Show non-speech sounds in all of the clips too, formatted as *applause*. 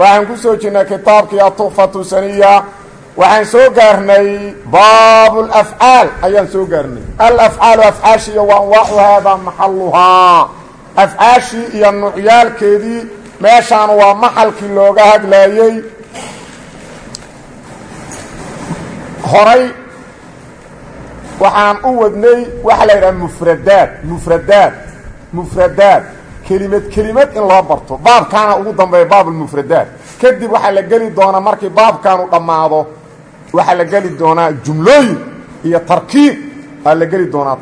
waxaan ku soo jirnay kitaabkii atukfatu saniya. Waxaan soo gaarnay baabu lafcaal ayaan soo gaarnay. Alafcaalu afcaashiiyo wa anwaacuhaa baa maxaluhaa afcaashii iyo nucyaalkeedii meeshaan waa maxalkii looga hadlaayey horay waxaan u wadnay waxaa la yidhaha mufradaad mufradaad mufradaad kelimad kelimad in loo barto. Baabkaana ugu dambeeya baabulmufradaad kadib waxaa la geli doonaa markii baabkaanu dhammaado waxaa la geli doonaa jumlooyin iyo tarkiib aa la geli doonaa.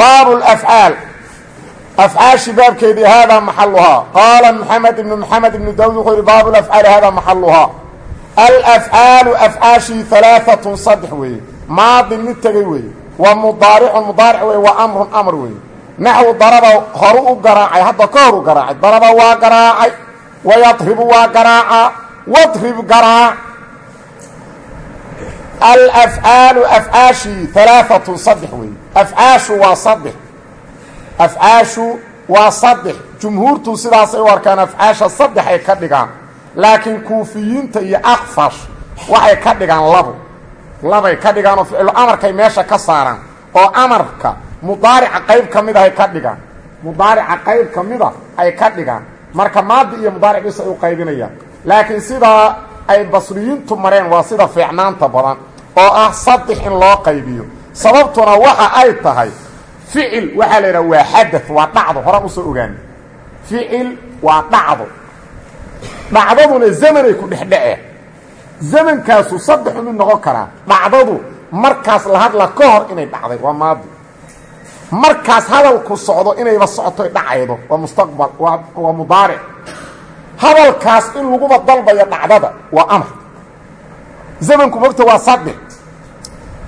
Baab اlafcaal afcaashi baabkeedii haadaa maxaluhaa qaala maxamed ibnu maxamed ibnu daawud wuxuu yihi baab lafcaali haadaa maxaluhaa alafcaalu afcaashii alaaatun saddex weeye. Maadin mid tegey weeye. Wa mudaaricun mudaaric weye wa amrun amr weeye naxwu daraba horu u garaacay hadda ka hor u garaacay. Daraba waa garaacay wayadribu waa garaaca wadrib garaac alafcaalu afcaashii alaaatun saddex weeye afcaashu waa saddex afcaashu waa saddex jumhuurtu sidaasay u arkaan afcaasha saddex ay ka dhigaan. Laakiin kuufiyiinta iyo akfash waxay ka dhigaan labo. Labay ka dhigaan oo ficlu amarkay meesha ka saaraan. Oo amarka mudaarica qayb ka mid ahay ka dhigaan. Mudaarica qayb ka mida ay ka dhigaan. Marka maadi iyo mudaaric bis ay u qaybinayaan laakiin sidaa ay basriyiintu mareen waa sida fiicnaanta badan oo ah saddex in loo qaybiyo. Sababtuna waxa ay tahay ficil waxaa la yidhaha waa xadad waa dhacdo. Horan u soo ogaana ficil waa dhacdo. Dhacdaduna zamanay ku dhexdhaceen zamankaasu saddexu mid noqon karaa. Dhacdadu markaas la hadla ka hor inay dhacday waa maadi markaas hadalku socdo inayba socotoy dhacaydo. Waa mustaqbal waa mudaaric. Hadalkaas in laguba dalbayo dhacdada waa amar. Zamanku mogta waa saddex.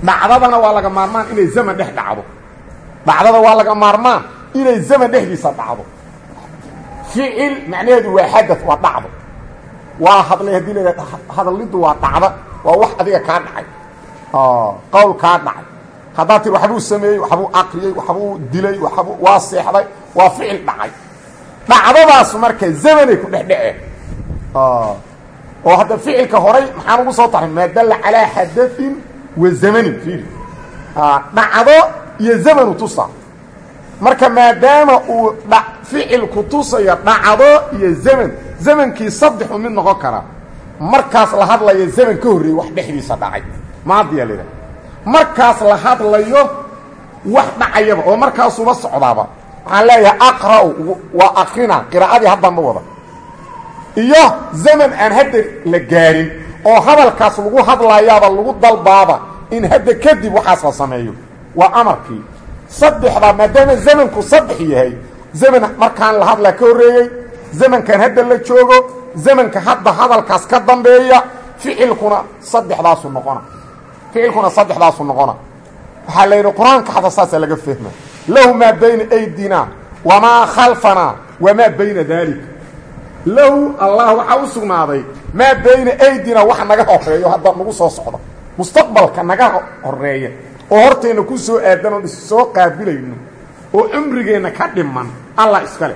Dhacdadana waa laga maarmaan inay zaman dhex dhacdo. Dhacdada waa laga maarmaan inay zaman dhexdiisa dhacdo. Ficil macnaheedu waa xadad waa dhacdo. Waa hadlay haddii la hadaliddu waa dhacda waa wax adiga kaa dhacay. Qowl kaa dhacay haddaad tir waxbuu sameeyey waxbuu aqriyey waxbuu dilay waxbuu waa seexday waa ficil dhacay. Dhacdadaas marka zamanay ku dhexdhaceen oo hadda ficilka horay maxaan ugu soo taray? Maa dalla calaa xadain wa zamanin fiiri. Dhacdo iyo zamanu tusa. Marka maadaama uu ficilku tusayo dhacdo iyo zaman zamankii saddexu mid noqon karaa markaas la hadlayo zaman ka horreeyey wax dhexdiisa dhacay. Maadiya markaas la hadlayo wax dhacayaba oo markaasuba socdaaba. Waxaan leeyahay aqra'u waa akrina qiraa'adii haddanba wada. Iyo zaman aan hadda la gaarin oo hadalkaas lagu hadlayaaba lagu dalbaaba in hadda kadib waxaas la sameeyo. Waa amarkii. Saddexdaa maadaama zamanku saddex yahay zaman markaan la hadlaa ka horreeyey zamankan hadda la joogo zamanka hadda hadalkaas ka dambeeya ficilkuna saddexdaasu noqona ficilkuna saddexdaasu noqona. Waxaa la yidhi qur'aanka xata saasaa laga fahma lahu maa bayna aydina wamaa khalfanaa wamaa bayna daalika lahu allah waxaa u sugnaaday maa bayna aydina wax naga horeeyo hadda nagu soo socda mustaqbalka naga horreeya oo horteenna ku soo aadan oon is soo qaabilayno. Oo cumrigeenna ka dhiman allah iskale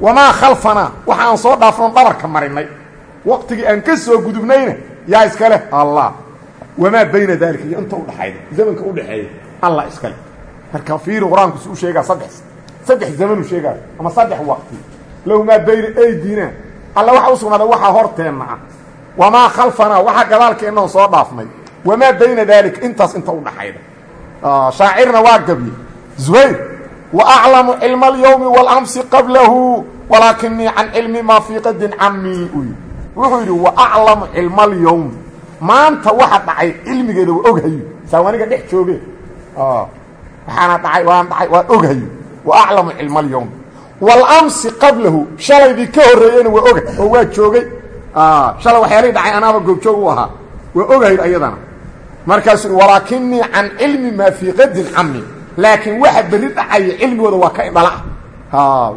wamaa khalfanaa waxa aan soo dhaafnoon dhabarka marinay. Waqtigii aan ka soo gudubnayna yaa iskale allah wamaa bayna daalika iyo inta udhaxayda zamanka udhaxeeya allah iskale. Marka fiiri qur'aanku su u sheegaa saddex saddex zamanuu sheegaayo ama saddex waqti. Lahu maa bayna aydina alla waxa u sugnaaday waxaa horteenna ah wamaa khalfanaa waxaa gadaalkeennaon soo dhaafnay wamaa bayna daalika intaas inta udhaxayda shaacirna waa gabye zuhayr wa aclamu cilma alyowmi waalamsi qablahu walaakinii can cilmi maa fii qadin camii u yidhi wuxuu yidhi wa aclamu cilma alyowmi maanta waxa dhacay cilmigeeda waa oghayo saawaniga dhex jooge. Waxaana dhacay waan dhacay waan oghayo wa aclamu cilma alyowmi walamsi qablahu shalaydii ka horreeyeyna waa oga oo waa joogay. Shalay waxyaalihii dhacay anaaba goobjoog u ahaa. Waa ogahayd ayadana. Markaasuu walaakinii can cilmi maa fii qadin cami laakiin waxa berri dhacaya cilmigooda waa ka indhala.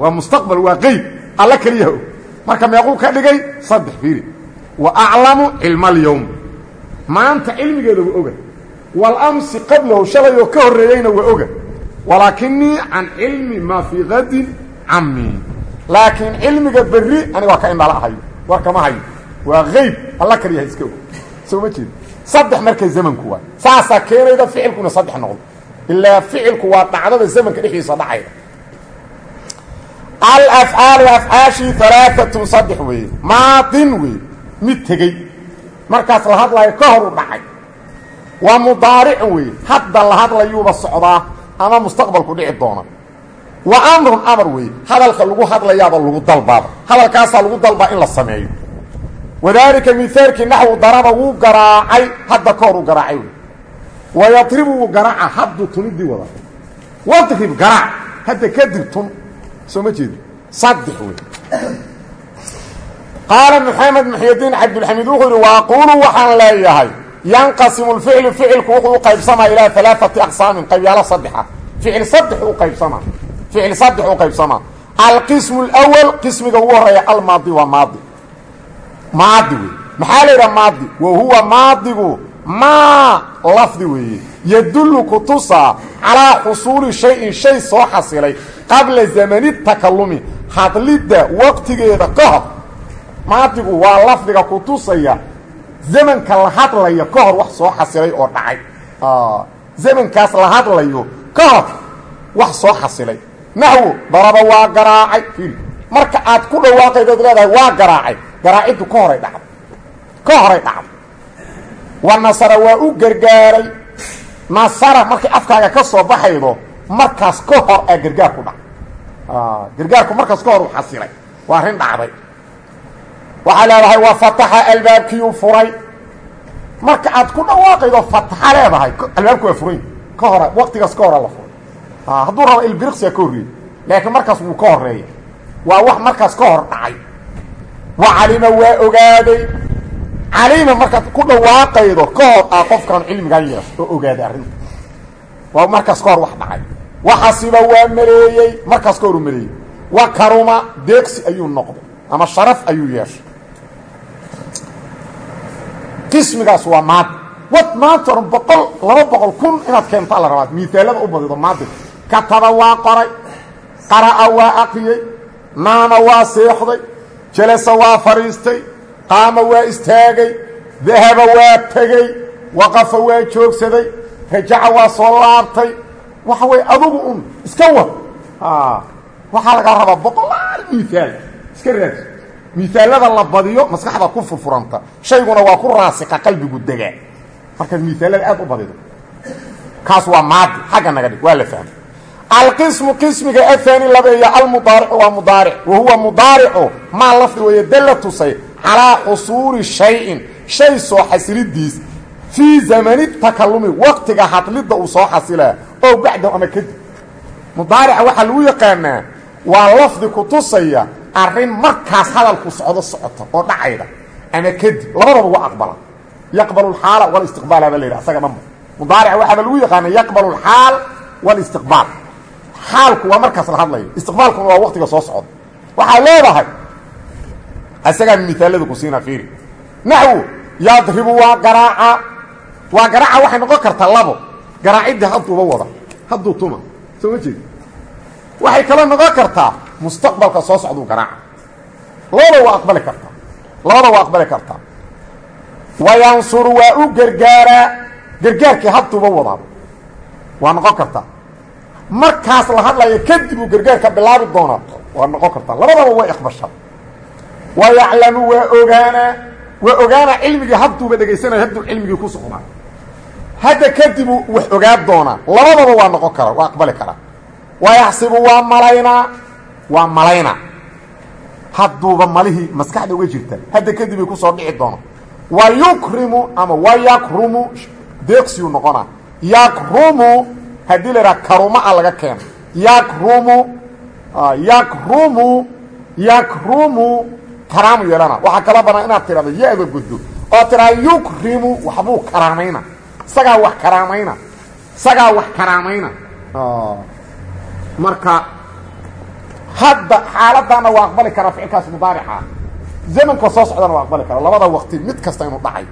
Waa mustaqbal waa qeyb. Alla keliyaha og marka meequu ka dhigay saddex fiiri wa aclamu cilma alyowm maanta cilmigeeda waa oga. Walamsi qablahu shalayoo ka horreeyeyna waa oga. Walaakinii can cilmi maa fii qadin cami laakiin cilmiga berri aniga waa ka indhala hayo war kama hayo. Waa qeyb alla keliyaha iska og soo ma jeedo saddex marka zamanku waa. Saasaa keenayda ficilkuna saddex noqdo ilaa ficilku waa dhacdada zamanka dhexdiisa dhacayda alafcaalu afcaashii alaaatun saddex weeye. Maadin weeye. Mid markaas la hadlayo ka hor u dhacay. Waa mudaaric weeye hadda la hadlayuuba socdaa ama mustaqbalku dhici doona wa amrun amar weeye hadalka lagu hadlayaaba lagu dalbaaba. Hadalkaasaa lagu dalbaa in la sameeyo. Wadaalika mihaalkii naxwu daraba wuu garaacay. Hadda ka hor uu garaacay wey wayadribu wuu garaaca. Hadduu tunidii wada. Wadrib garaac. Hadda kadib tun. Soo ma jeedi saddex wey qaala maxamed muxyidiin cabdulxamiid wuxuu yihi waaquulu waxaan leeyahay yanqasimu lficlu ficilku wuxuu u qaybsamaa ilaa alaaati aqsaamin qaybyaalo saddexa ficil saddex u qaybsamaa ficil saddex u qaybsamaa alqismu lwal qismiga ugu horreeya almaadi waa maadi maadi wey maxaa la yidhaha maadi wa huwa maadigu maa lafdi weeye yadullu kutusaa calaa xusuuli shayin shay soo xasilay qabla zamani takalumi hadlidda hor maadigu waa lafdiga kutusaya zamanka la hadlayo ka hor wax soo xasilay oo dhacay. Zamankaas la hadlayo ka hor wax soo xasilay. Naxwo daraba waa garaacay. Fiil marka aad ku dhawaaqaydood leedahay waa garaacay. Garaaciddu ka horay dhacday. Ka horay dhacday. Wa nasara waa u gargaaray. Nasara markay afkaaga ka soo baxaydo markaas ka hor aa gargaar ku dhacay. Gargaarku markaas ka hor u xasilay. Waa arrin dhacday waxaa leedahay waa fataxa albaabkiiu furay. Marka aad ku dhawaaqaydo fataxa leedahay albaabku waa furay. Ka hora waqtigaas ka hora la furay. Hadduu rabo ilbiriqsiga ka horreeyey laakiin markaas wuu ka horreeya waa wax markaas ka hor dhacay. Wa calima waa ogaaday. Calima markaad ku dhawaaqaydo ka hor ah qofkan cilmigan yeesho oo ogaaday arrinta. Waa markaas ka hor wax dhacay. Waxasiba waa maleeyey markaas ka hor u maleeyey karuma deeqsi ayuu noqday. Ama sharaf ayuu yeeshay qismigaas waa maadi wad maanta oran boqol laba boqol kun inaad keentaa la rabaa miisaalada u badido maadiga kataba waa qoray qara'a waa aqriyey naama waa seexday jalasa waa fadhiistay qaama waa istaagay dahaba waa tegey waqafa waa joogsaday rajaca waa soo laabtay. Waxa weye adugu un iska wad. Waxaa lagaa rabaa boqolaal miisaal. Iska raadso miisaalada la badiyo maskaxda ku furfuranta. Shayguna waa ku raasika qalbigu degaa markaad miisaalada aad u badido kaas waa maadi xagga naga dhig waa la fahmay alqismu qismiga ahaani labeeya almudaaricu waa mudaaric wa mudaaricu maa lafdi weeye dalla tusay calaa xusuuli shayin shay soo xasilidiis fii zamani takalumi waqtiga hadlidda uu soo xasilaa oo bacdahu ama kadib. Mudaarica waxaa lagu yaqaanaa waa lafdi ku tusaya arrin markaas hadalku socdo socota oo dhacayda ama kadib labadaba waa aqbala. Yaqbalu alxaala walistiqbaala baa la yidhaha asaga dhanba mudaarica waxaaba lagu yaqaana yaqbalu alxaal walistiqbaal xaalku waa markaas la hadlayo. Istiqbaalkuna waa waqtiga soo socda. Waxaa leedahay isagaa miaalada ku siina fiiri naxwu yadribu waa garaaca. Waa garaaca waxay noqon kartaa labo. Garaacidii hadduuba wada. Hadduu tuma. Soo ma jeedi waxay kala noqon kartaa mustaqbalka soo socduu garaaca labada waa aqbali kartaa labada waa aqbali kartaa wayansuru waa u gargaaraa gargaarkii hadduuba wadaaba waa noqon kartaa markaas la hadlayo kadib uu gargaarka bilaabi doonaa waa noqon kartaa labadaba way aqbashaa. Wa waa ogaanaa waa ogaanaa cilmigii hadduuba dhegaysanaya hadduu cilmigii ku socdaa. Hadda kadibuu wax ogaan doonaa. Labadaba waa noqon kara waa aqbali karaa wayaxsibu waa malaynaa waa malaynaa hadduuba malihii maskaxda uga jirta hadda kadibay ku soo dhici doona wa yukrimu ama wa yakrumu deeqsiyuu noqonaa yakrumu haddii la idhaha karuma a laga keeno yakrumu yakrumu yakrumu karaamu yeelana waxaa kala banaan inaad tidhahdo ya-da guddo oo tiraa yukrimu waxbuu karaamayna isagaa wax karaamayna isagaa wax karaamayna marka hadda xaaladana waa aqbali karaa ficilkaas mudaarica zamanka soo socdana waa aqbali kara. Labada waqti mid kasta inuu dhacay.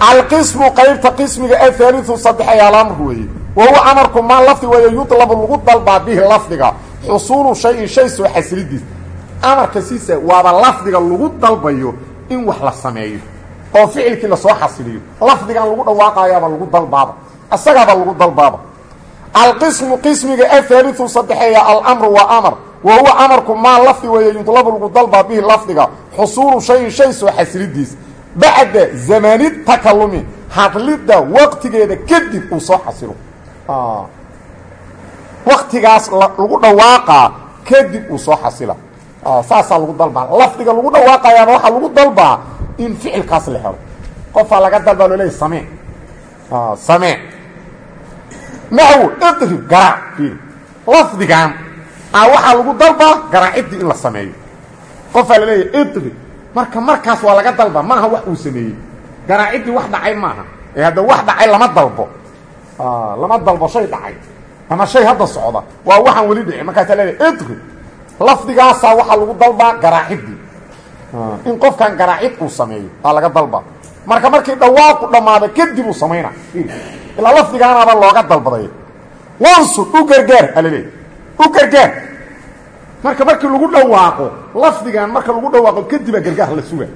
Alqismu qaybta qismiga ahaaliu saddex alamr weeye wa huwa amarku maa lafdi weeye yudlabu lagu dalbaa bihi lafdiga. Xusuulu shayin shay soo xasilidiis amarka siisa waaba lafdiga lagu dalbayo in wax la sameeyo. Oo ficilkii la soo xasiliyo lafdigan lagu dhawaaqayaaba lagu dalbaaba. Isagaaba lagu dalbaaba alqismu qismiga ahaaliu saddexeeya alamru waa amar. Wa huwa amarku maa lafdi weeye yudlabu lagu dalbaa bihi lafdiga. Xusuulu shayin shay soo xasilidiis bacda zamani takalumi hadlidda waqtigeeda kadib uu soo xasilo waktigaas lagu dhawaaqaa kadib uu soo xasila saasaa lagu dalbaa lafdiga lagu dhawaaqayaaba waxaa lagu dalbaa in ficilkaas la helo. Qofaa laga dalbaa loo leey samee. Samee naxw idrib garaac fiiri lafdigan a waxaa lagu dalbaa garaaciddii in la sameeyo. Qofaa la leeyahy idrib marka markaas waa laga dalba maaha wax uu sameeyey. Garaaciddii wax dhacay maaha ee hadda wax dhacay lama dalbo. Lama dalbo shay dhacay. Ama shay hadda socda. Waa waxaan weli dhicin markaasaa leedahay idrib lafdigaasaa waxaa lagu dalbaa garaaciddii in qofkan garaacid uu sameeyo aa laga dalbaa marka markii dhawaaqu dhammaada kadib uu samayna ilaa lafdigaanaaba looga dalbaday. Wansur u gargaar alaleey u gargaar. Marka markii lagu dhawaaqo lafdigan marka lagu dhawaaqo kadibaa gargaar la suga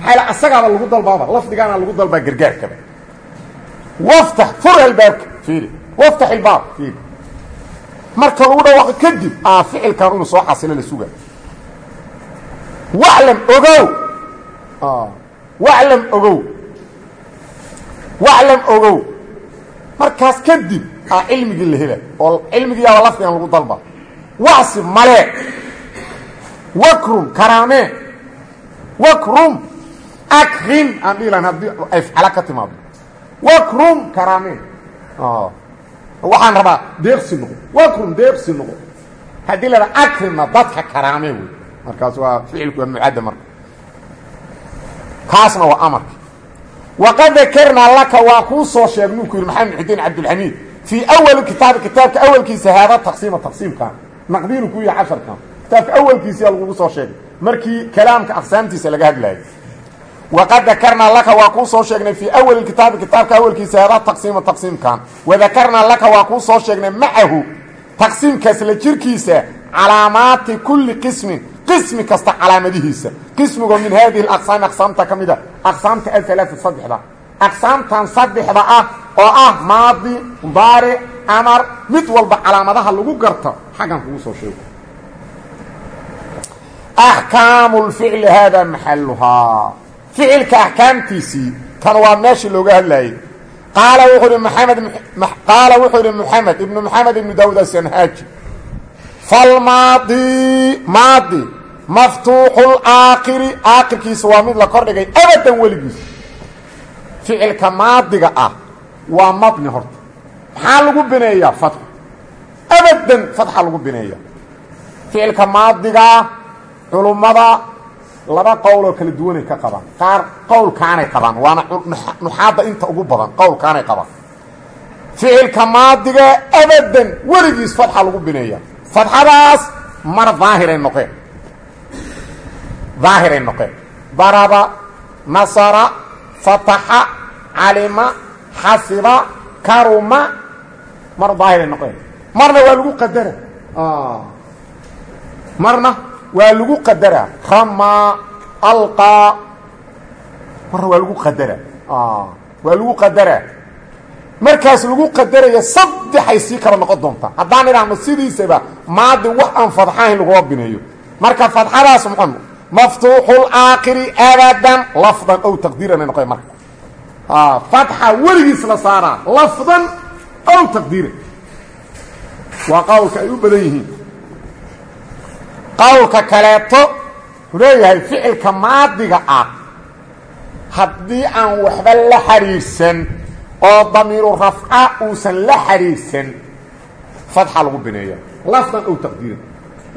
maxaa asagaaba lagu dalbaaba lafdigaana lagu dalbaa gargaarkaba waftax fur albaabka fiiri. Waftax ilbaab fiiri. Marka lagu dhawaaqo kadib aa ficilkan inuu soo xasilo la suga waclam ogow. Waclam ogow. Waclam ogow markaas kadib aa cilmigii la hela oo cilmigiiyaaba lafdigan lagu dalba. Wacsi male. Wakrum karaamee wakrum akrim aan dhihi lahan haddii ay fcala ka timaado wakrum karaamee waxaan rabaa deeqsi noqo wakrum deeqsi noqo haddii la dhaha akrimna dadka karaamee wey. Markaas waa ficilku waa mucadda marka. Kaasna waa amarka waqad dakarnaa laka waa kuu soo sheegnuu ku yidhi maxamed muxudiin cabdilxamiid fii awali kitaabi kitaabka awalkiisa haada taqsiima taqsiimkan naqdiinu ku yahay casharkan kitaabka awalkiisiyaa lagugu soo sheegay markii kalaamka aqsaamtiisa laga hadlayay waqad dakarnaa laka waa kuu soo sheegnay fii awali kitaabi kitaabka awalkiisa haada taqsiima taqsiimkan wadakarnaa laka waa kuu soo sheegnay macahu taqsiimkaas la jirkiisa calaamaati kulli qismin qismi kasta calaamadihiisa. Qismigoo min haadihi aqsaami aqsaamta ka mida aqsaamta aalaaa saddexda aqsaamtan saddexda ah oo ah maadi mudaaric amar mid walba calaamadaha lagu garto xaggan kugu soo sheego. Axkaamu lficli haadaa maxaluhaa ficilka axkaamtiisii kan waa meeshii looga hadlayay. Qaala wuxuu ihi maxamed ibnu maxamed ibnu daawud asanhaaji falmaadi maadi maftuuxu laakiri aakirkiisa waa mid la kordhigay abadan weligiis. Ficilka maadiga ah waa mabni horta. Maxaa lagu bineeyaa fatxu abadan fatxa lagu bineeya ficilka maadigaa culummada laba qowloo kala duwanay ka qabaan. Qaar qowlkaanay qabaan waana nuxaadda inta ugu badan qowlkaanay qabaan. Ficilka maadiga abadan weligiis fatxa lagu bineeya fatxadaas mar daahiray noqeen daahiray noqeen daraba nasara fataxa calima xasiba karuma mar daahiray noqeen marna waa lagu qadara. marna waa lagu qadara. ramaa alqaa marna waa lagu qadara. waa lagu qadara markaas lagu qadaraya saddexay sii kala noqon doontaa haddaan idhaahno sidiisaba maadi wax aan fadxahayn laguma bineeyo marka fadxadaas muxuu maftuuxu laakiri abadan lafdan ow taqdiiran ay noqon marka. Fatxa weligiis la saaraa lafdan ow taqdiiran. Waa qowlka ay u qowlka kaleeto leeyahay ficilka maadiga ah. Haddii aan waxba la xidhiirsan oo damiiru rafca uusan la xidhiirsan fatxa lagu bineeya lafdan ow taqdiiran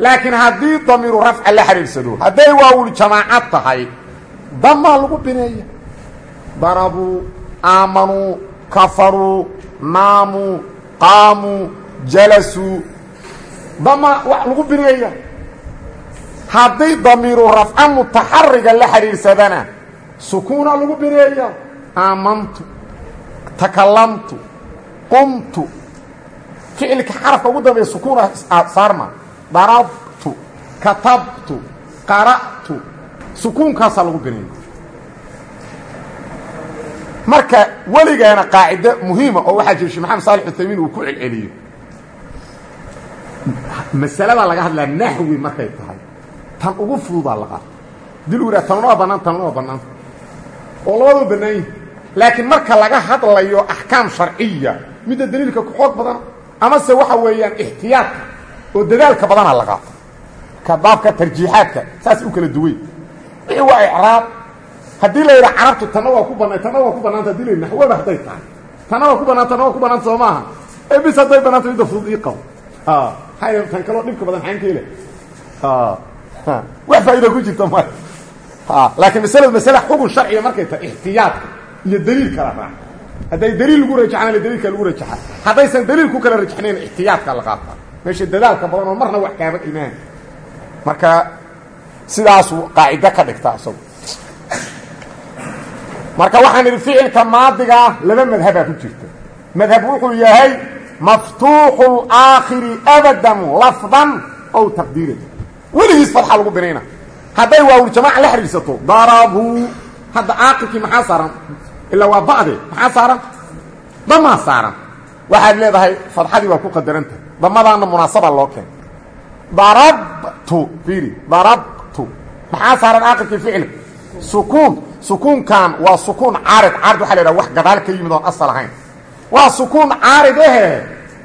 laakiin haddii damiiru rafca la xidhiidsado hadday waawul jamaacad tahay damaa lagu bineeya. Darabuu aamanuu kafaruu naamuu qaamuu jalasuu dama wa lagu bineeya. Haddii damiiru rafca mutaxariga la xidhiidsadana sukuuna lagu bineeya. Aamantu takalamtu qumtu. Ficilka xarafka ugu dambeeya sukuuna saarma darabtu katabtu qara'tu. Sukuunkaasaa lagu bineeya marka weligaana qaacido muhiima oo waxaa jira shee maxamed saali uthaymiin uu ku celceliyo. Masaladaa laga hadlaa naxwi markay tahay. Tan ugu fududaa laqa dil u yidhaha tanna waa bannaan tanna waa bannaanta oo labadaba bannaan yihi laakiin marka laga hadlayo axkaam sharciya midda daliilka ku xoog badan amase waxa weeyaan ixtiyaadka oo dadaalka badana la qaato. Ka baabka tarjiixaadka saas u kala duway. Wixii waa icraab. Haddii la yidhaha carabtu tanna waa ku bannaan tanna waa ku bannaanta haddii la yidhi naxwaba hadday tahay. Tanna waa ku bannaan tanna waa ku bannaanta soo maaha. Ee bis hadday bannaanta midda fudud ii qabo maxay tan kaloo dhibka badan xaan keela wax faa'iida ku jirta maya laakiin masaladu masale xugun sharciga markay tahay ixtiyaadka iyo daliil kala raac hadday daliil lagu rajaxaan le daliilka lagu rajaxa haddaysan daliil ku kala rajaxnayn ixtiyaadka la qaata. Meesha dadaalka badan oo marna wax kaaba imaan. Marka sidaasuu qaacido ka dhigta isagu marka waxaan idhi ficilka maadigaa laba madhabaa ku jirta. Madhab wuxuu yahay maftuuxu laakhiri abadan lafdan ow taqdiiran. Weligiis fadxa lagu binayna. Hadday waawuljamaaca la xidhiidsato darabuu hadda aakirkii maxaa saaran ilaa waa ba'de maxaa saaran? Damaa saaran. Waxaad leedahay fadxadii waa ku qadarantahay damadaana munaasaba loo keenay darabtu fiiri darabtu. Maxaa saaran aakirkii ficilka sukuun. Sukuunkan waa sukuun caarid. Caarid waxa la yidhaha wax gadaal ka yimid oon asal ahayn. Waa sukuun caarid ahe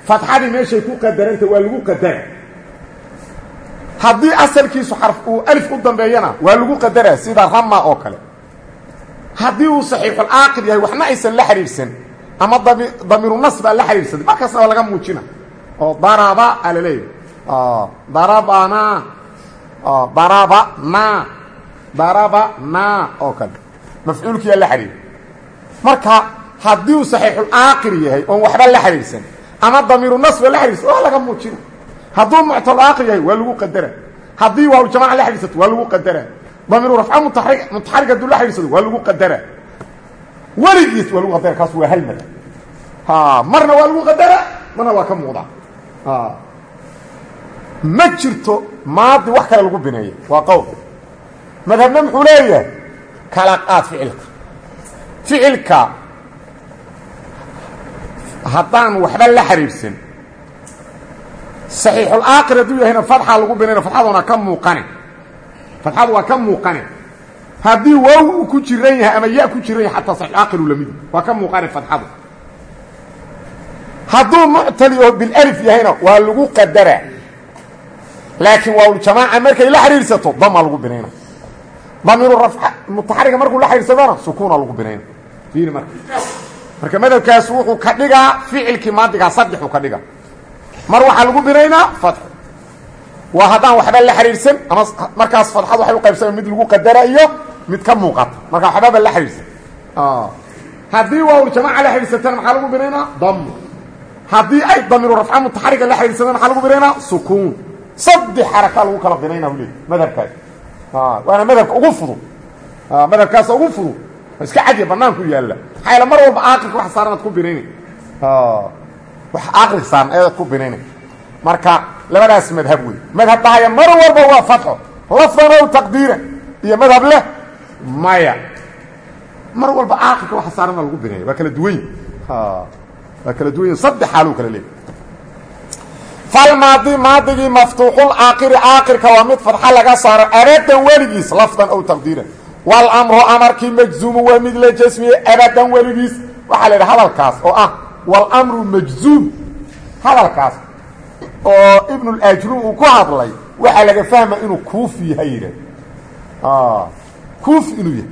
fadxadii meeshay ku qadarantah waa lagu qadara haddii asalkiisu xarf uu alif u dambeeyana waa lagu qadaraa sida rama oo kale haddii uu saxiixulaaqid yahay waxna aysan la xidhiidhsan ama damiiru nas baa la xidhiidhsaday markaasna waa laga muujina. Oo daraba a la leeyahy darabana darabana darabana oo kale. Mafcuulkiyaa la xidhiidh marka haddii uu saxiixulaaqir yahay oon waxba la xidhiidhsan ama damiiru nas baa la xidhiidhsan waa laga muujina. Hadduu muctalaaqir yahay waa lagu qadara. Haddii waawljamaca la xidhiidsato waa lagu qadara damiiru rafca mutaxarig mutaxarig hadduu la xidhiidsado waa lagu qadara. Weligiis waa lagu qadara kaas waa hal madhab ha marna waa lagu qadara marna waa ka muuqda. Ma jirto maadi wax kale lagu bineeya waa qowl. Madhabna muxuu leeyahay kala qaad ficilka. Ficilka haddaan waxba la xidhiidhsan saxiixulaakir hadduu yahayna fadxa lagu binayna fadxaduna ka muuqane fadxadu waa ka muuqane. Haddii waaw uu ku jiran yahay ama ya ku jiran yahay xataa saxiixulaakiru lamidi waa ka muuqane fadxadu. Hadduu muctali oo bilalif yahayna waa lagu qadara. Laakiin waawljamaaca markay la xidhiidhsato damaa lagu binayna damiiru rafca mutaxariga markuu la xidhiidsadona sukuuna lagu binayna fiiri marka. Marka madhabkaas wuxuu ka dhigaa ficilkii maadigaa saddexuu ka dhiga mar waxaa lagu binaynaa fadxo waa haddaan waxba la xidhiidhsan ama markaas fadxad waxay u qaybsama mid lagu qadara iyo mid ka muuqata. Marka waxbaba la xidhiidhsan haddii waawljamaaca la xidhiidsatana maxaa lagu binaynaa damu haddii ay damiiru rafca mutaxariga la xidhiidsadana maxaa lagu binaynaa sukuun. Saddex xarakaa lagu kala binaynaa u leey madhabkaas. Waana madhabka ugu fudud. Madhabkaas ugu fudud. Iska cadiya banaanku yaalla. Maxaa yaele mar walba aaqirka wax saaran ad ku binayna wax aqri saaran ayaad ku binayna marka labadaas madhab wey madhab dhahaya mar walba waa fatxo. Lafdan ow taqdiira iyo madhab leh maya. Mar walba aaqirka waxa saaran baa lagu binaya waa kala duwan yi waa kala duwan yi saddex xaaluu kala leeyahy falmaadi maadigii maftuuxul aakiri aakirka waa mid fadxa laga saaro. Abadan weligiis lafdan ow taqdiiran walamru amarkii majzuumu waa mid la jasmiyey. Abadan weligiis waxaa la yidhi hadalkaas oo ah walamru majzuum. Hadalkaas oo ibnulajruum uu ku hadlay waxaa laga fahma inuu kuufi yahay yidhah kuufi inuu yahay.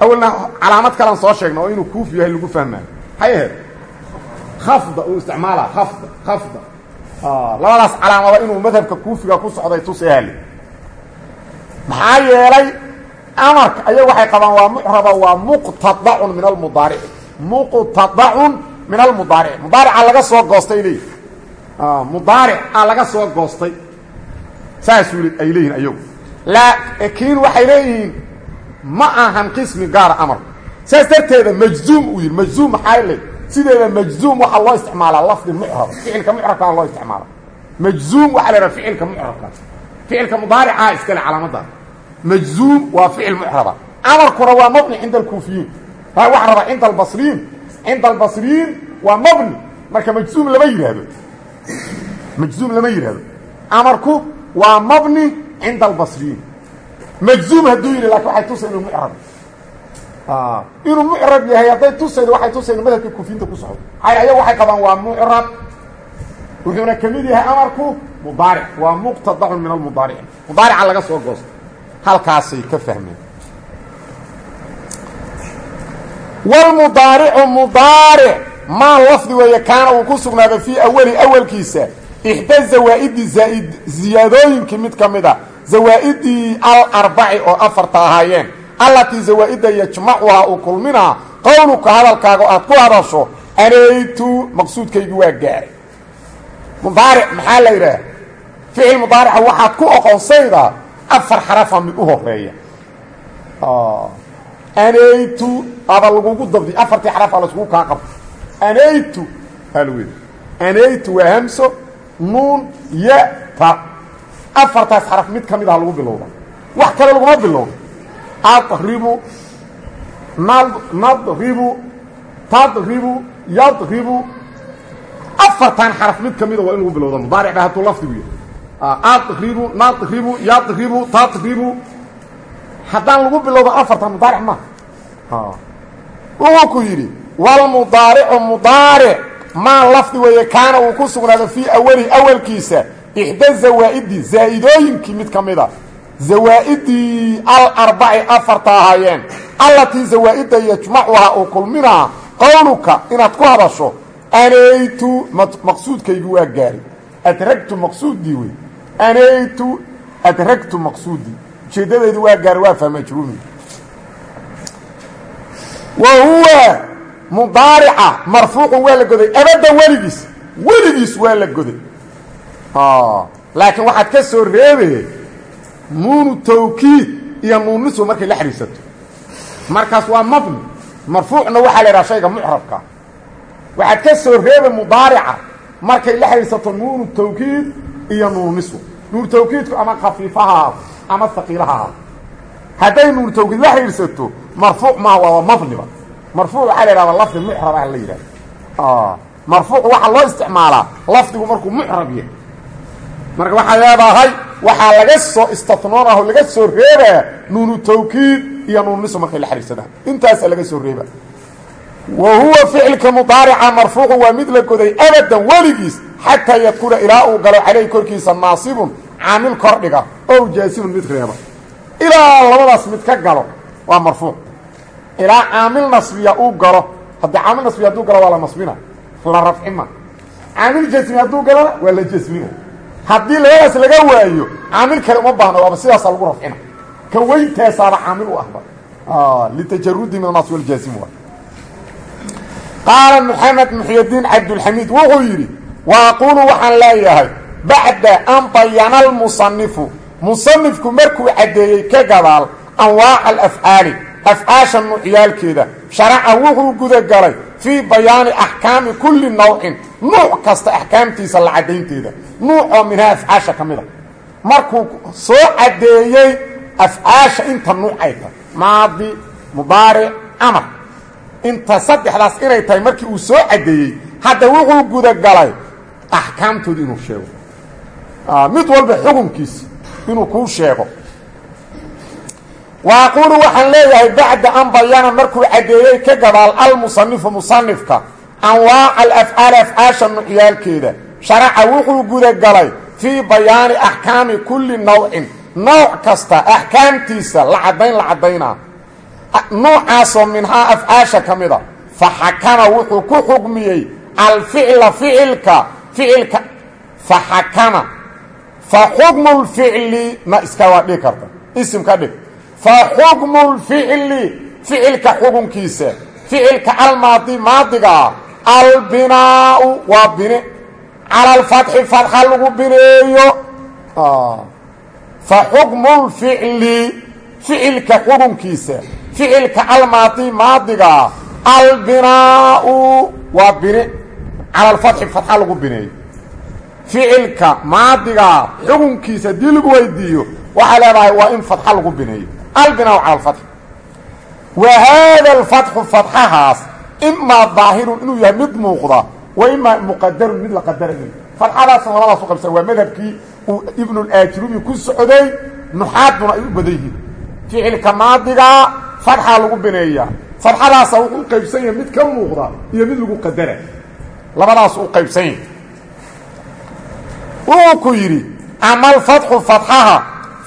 Awalna calaamad kalan soo sheegna inuu kuufi yahay lagu fahmaayo maxay khafda uu isticmaalaa khafda khafda. Labadaas calaamada inuu madhabka kuufiga ku socday tusehali maxaa yeelay amarka ayaga waxay qabaan waa mucraba waa muqtadacun min almudaarici muqtadacun min almudaaric. Mudaarica laga soo goostay mudaaric a laga soo goostay. Saasuu ay leeyihiin ayagu laakiin waxay leeyihiin ma ahan qismi gaara amarku saas darteeda majzuum uu yihi majzuum maxaa sideeda majzuum waxaa loo isticmaalaa lafdi mucrab ficilka mucrabkaa loo isticmaala. Majzuum waxaa la haha ficilka mucrabka. Ficilka mudaaricaa iskale calaamadaas majzuum waa ficil mucraba. Amarkuna waa mabni cinda alkuufiyiin. Waxa rabaa cinda albasriyiin. Cinda albasriyiin waa mabni. Marka majzuum lama yidhaahdo majzuum lama yidhaahdo amarku waa mabni cinda albasriyiin. Majzuum hadduu yidhi laakiin waxay tusa inuu mucrab inuu mucrab yahay hadday tusaydo waxay tusayda madhabka kuufiyiinta ku socdo. Maxay ayaga waxay qabaan waa mucrab wuxuuna ka mid yahay amarku mudaaric. Waa muqtadacun min almudaarici mudaarica laga soo goosto. Halkaasay ka fahmeen. Wlmudaaricu mudaaric. Maa lafdi weeye kaana uu ku sugnaaday fii awali awalkiisa ixda zawaa'idi zaaid ziyaadooyinkii mid ka mid a zawaa'idii alarbaci oo afarta ahaayeen. Allatii zawaa'ida yajmacuhaa uu kulminaa. Qowluka hadalkaaga aad ku hadasho anaytu maqsuudkaygi waa gaaray. Mudaaric maxaa la yidhaah ficil mudaarica waxaad ku oqonsaydaa afar xarafa mid u horreeya anaytu aba lagugu dabdi. Afartii xaraf a laiskugu kaa qabto. Anaytu aa lagu yidhi. Anaytu waa hamso nuun ya ta. Afartaas xaraf mid ka mid aha lagu bilowda wax kale laguma bilowda adribu nadribu tadribu yadribu. Afartan xaraf mid ka mida waa in lagu bilowda mudaaric ba hadduu lafdigu yahay adribu nadribu yadribu tadribu. Haddaan lagu bilowdo afartan mudaaric ma. Wuxuu ku yidhi walmudaaricu mudaaric maa lafdi weeye kaana uu ku sugnaado fii awali awalkiisa ixda zawaa'idi zaa'idooyinkii mid ka mida zawaa'idii alarbaci afarta ahaayeen allatii zawaa'ida yajmacuhaa uu kulminaa qowluka inaad ku hadasho anaytu maqsuudkaygi waa gaari adragtu maqsuudii wey anaytu adragtu maqsuudii. Ujeeddadaydu waa gaari waa fahmajruumi wa mudaarica marfuucun waa la goday abaddan weligiis weligiis waa la goday. Laakiin waxaad ka soo reebe nuunu tawkiid iyo nuunnisu markay la xidhiidsato markaas waa mabni marfuucna waxaa la yidhaha shayga mucrabka. Ka soo reebe mudaarica markay la xidhiidsato nuunu tawkiid iyo nuunnisu nuunu tawkiidku ama khafiifaha ama haqiilaha hadday nuunu tawkiid la xidhiidsato marfuuc maaha waaba mabniba marfuuc waxaa la yidhahda lafdi mucrab ah la yidhahda marfuuc waxaa loo isticmaalaa lafdigu markuu mucrab yahay. Marka waxaa leedahay waxaa laga soo istinoonah oo laga soo reebaa nuunu tawkiid iyo nuunnisu markay la xidhiidsadaan intaasaa laga soo reeba wa huwa ficilka mudaarica marfuucu waa mid la goday abadan weligiis xataa yadkula ilaa uu galo calayh korkiisa naasibun caamil kordhiga ow jaasimun mid reeba. Ilaa labadaas mid ka galo waa marfuuc ilaa caamil nasbiya uu galo. Haddii caamil nasbiya hadduu galo waa nasbina. La rafcima. Caamil jasmi hadduu galona waa la jasmina. Haddii laga waayo caamil kale uma baahna waaba sidaasa lagu rafcina ka weyntaasaaba caamil u ahba litajarudi min anas waljaasim wa. Qaala maxamed muxydiin cabdulxamiid wuxuu yidhi wa aquulu waxaan leeyahay bacda an bayana almusanifu musanifku markuu caddeeyey ka gadaal anwaaca alafcaali afcaasha nuucyaalkeeda. Sharaca wuxuu gudagalay fii bayaani axkaami kulli nawcin. Nuuc kasta axkaamtiisa la caddaynteeda nuucoo minhaa afcaasha ka mida. Markuu soo caddeeyey afcaasha inta nuuc ay tahay. Maadi mudaaric amar. Inta saddexdaas inay tahay markii uu soo caddeeyey hadda wuxuu gudagalay axkaamtooda inuu sheego. Mid walba xukunkiisa inuu kuu sheego wa aquulu waxaan leeyahay bacda an bayana markuu caddeeyey ka gadaal almusanifu musanifka anwaaca alafcaali afcaasha nucyaalkeeda sharaca wuxuu gudagalay fii bayaani axkaami kulli nawcin nooc kasta axkaamtiisa la caddayn la caddaynaa nuucaasoo minhaa afcaasha ka mida fa xakama wuxuu ku xugmiyey alficla ficilka ficilka fa xakama fa xukmu lficli na iska waa karta isim ka dhig fa xukmu lficli ficilka xukunkiisa ficilka almaadi maadigaa albinaau waa bine cala alfatxi fatxa lagu bineeyo. Fa xukmu lficli ficilka xukunkiisa ficilka almaadi maadigaa albinaau waa bine cala alfatxi fatxa lagu bineeyo. Ficilka maadigaa xukunkiisa haddii lagu weydiiyo waxay leedahay waa in fatxa lagu bineeyo albinaau cala alfatxi wa haada alfatxu fatxahaas imaa daahirun inuu yahay mid muuqda wa imaa muqadarun mid la qadarayo fatxadaasna labadaas u qabsan waa madhabkii uu ibnulaajrumi ku socday nuxaaduna ay u badan yihiin. Ficilka maadigaa fatxaa lagu bineeyaa fatxadaasa wuxuu u qaybsan yahay mid ka muuqda iyo mid lagu qadara. Labadaas u qaybsan yahay. Wuxuu ku yidhi ama alfatxu fatxaha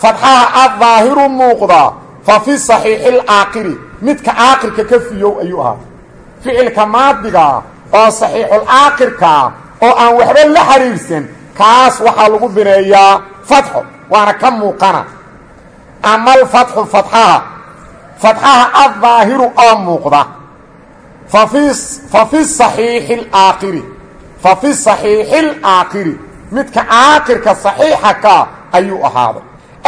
fatxaha addaahiru muuqda fa fi saxiixi alaakiri midka aakirka ka fiyow ayuu ahaa. Ficilka maadigaa oo saxiixulaakirkaa oo aan waxba la xiriirsan kaas waxaa lagu bineeyaa fatxo waana ka muuqana. Ama alfatxu fatxaha fatxaha addaahiru oo muuqda. Fa fi saxiixi alaakiri fa fi saxiixi alaakiri midka aakirka saxiixa ka ayuu ahaaday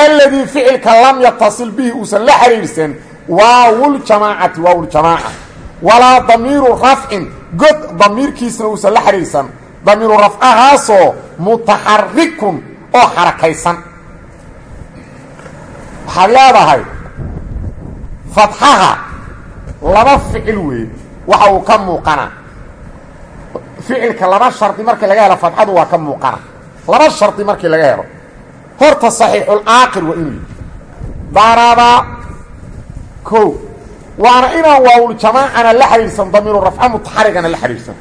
alladii ficilka lam yatasil bihi uusan la xiriirsan waawuljamaacati waawuljamaaca walaa damiiru rafcin god damiirkiisna uusan la xidhiirsan damiiru rafcahaasoo mutaxarikun oo xarakaysan. Waxaad leedahay fatxaha laba ficil weeye waxa uu ka muuqana. Ficilka laba shardi markii laga helo fatxadu waa ka muuqana. Laba shardi markii laga helo horta saxiixulaakir waa inuu yihi daraba ko waana inaan waawuljamaacana la xidhiidsan damiiru rafca mutaxarigana la xidhiidsan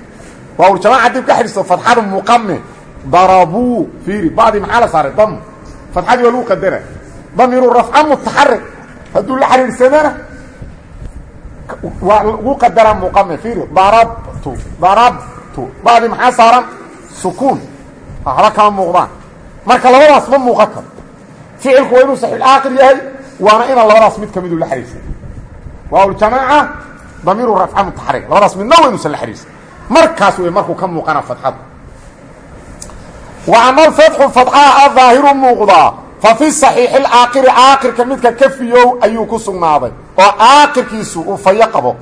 waawuljamaaca dib ka xidhiidsan fatxada muqame darabuu fiiri bacdii maxaa la saaray? Dam fatxadii waa lagu qadara damiiru rafca mutaxarig hadduu la xidhiidsanana waa lagu qadaraa muqame fiiri. Darabtu darabtu bacdii maxaa saaran? Sukuun. Waxba kama muuqdaan marka labadaas ma muuqan karo ficilku waa inuu saxiixaakir yahay waana inaan labadaas mid ka midu la xidhiidsan waawljamaaca damiiru rafca mutaxarig labadaas midna waa inuusan la xidhiidsan markaas wey markuu ka muuqana fatxadu wa ama alfatxu fatxaha adaahiru muuqdaa fa fi saxiixi alaakiri aakirka midka ka fiyow ayuu ku sugnaaday. Oo aakirkiisu uu fayo qabo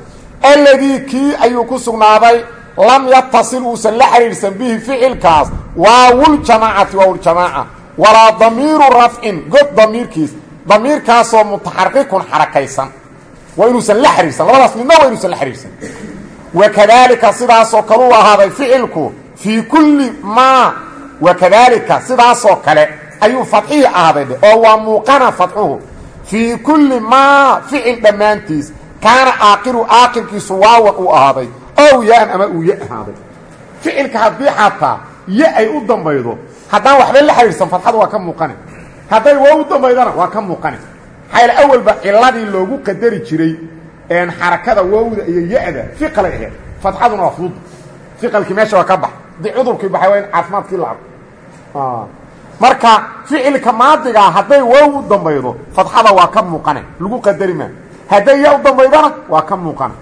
lam yatasil uusan la xidhiidhsan bihi ficilkaas. Waawuljamaacati waawuljamaaca walaa damiiru rafcin god damiirkiis. Damiirkaasoo mutaxarikun xarakaysan. Waa inuusan la xidhiidsan labadaas midna waa inuusan la xidhiidsan wakadaalika sidaasoo kale u ahaaday ficilku fii kulli maa wakadaalika sidaasoo kale ayuu fadxihii ahaaday dhe oo waa muuqana fadxuhu fii kulli maa ficil dhammaantiis kaana aakiru aakirkiisu waawan uu ahaaday ow ya-an ama uu ya ahaaday. Ficilka haddii xataa ya ay u dambaydo haddaan waxba la xidhiidsan fadxadu waa ka muuqani hadday waa u dambaydana waa ka muuqani xayl awalba ciladii loogu qadari jiray xarakada wowda iyo ya-da fiqalay ahayd. Fadxaduna waa fudud. Fiqalkii meesha waa ka bax. Haddii cudurkii baxay waa in caafimaadkii la arko. Marka ficilka maadigaa hadday wow u dambaydo fadxada waa ka muuqane. Lagu qadari maa hadday ya u dambaydana waa ka muuqana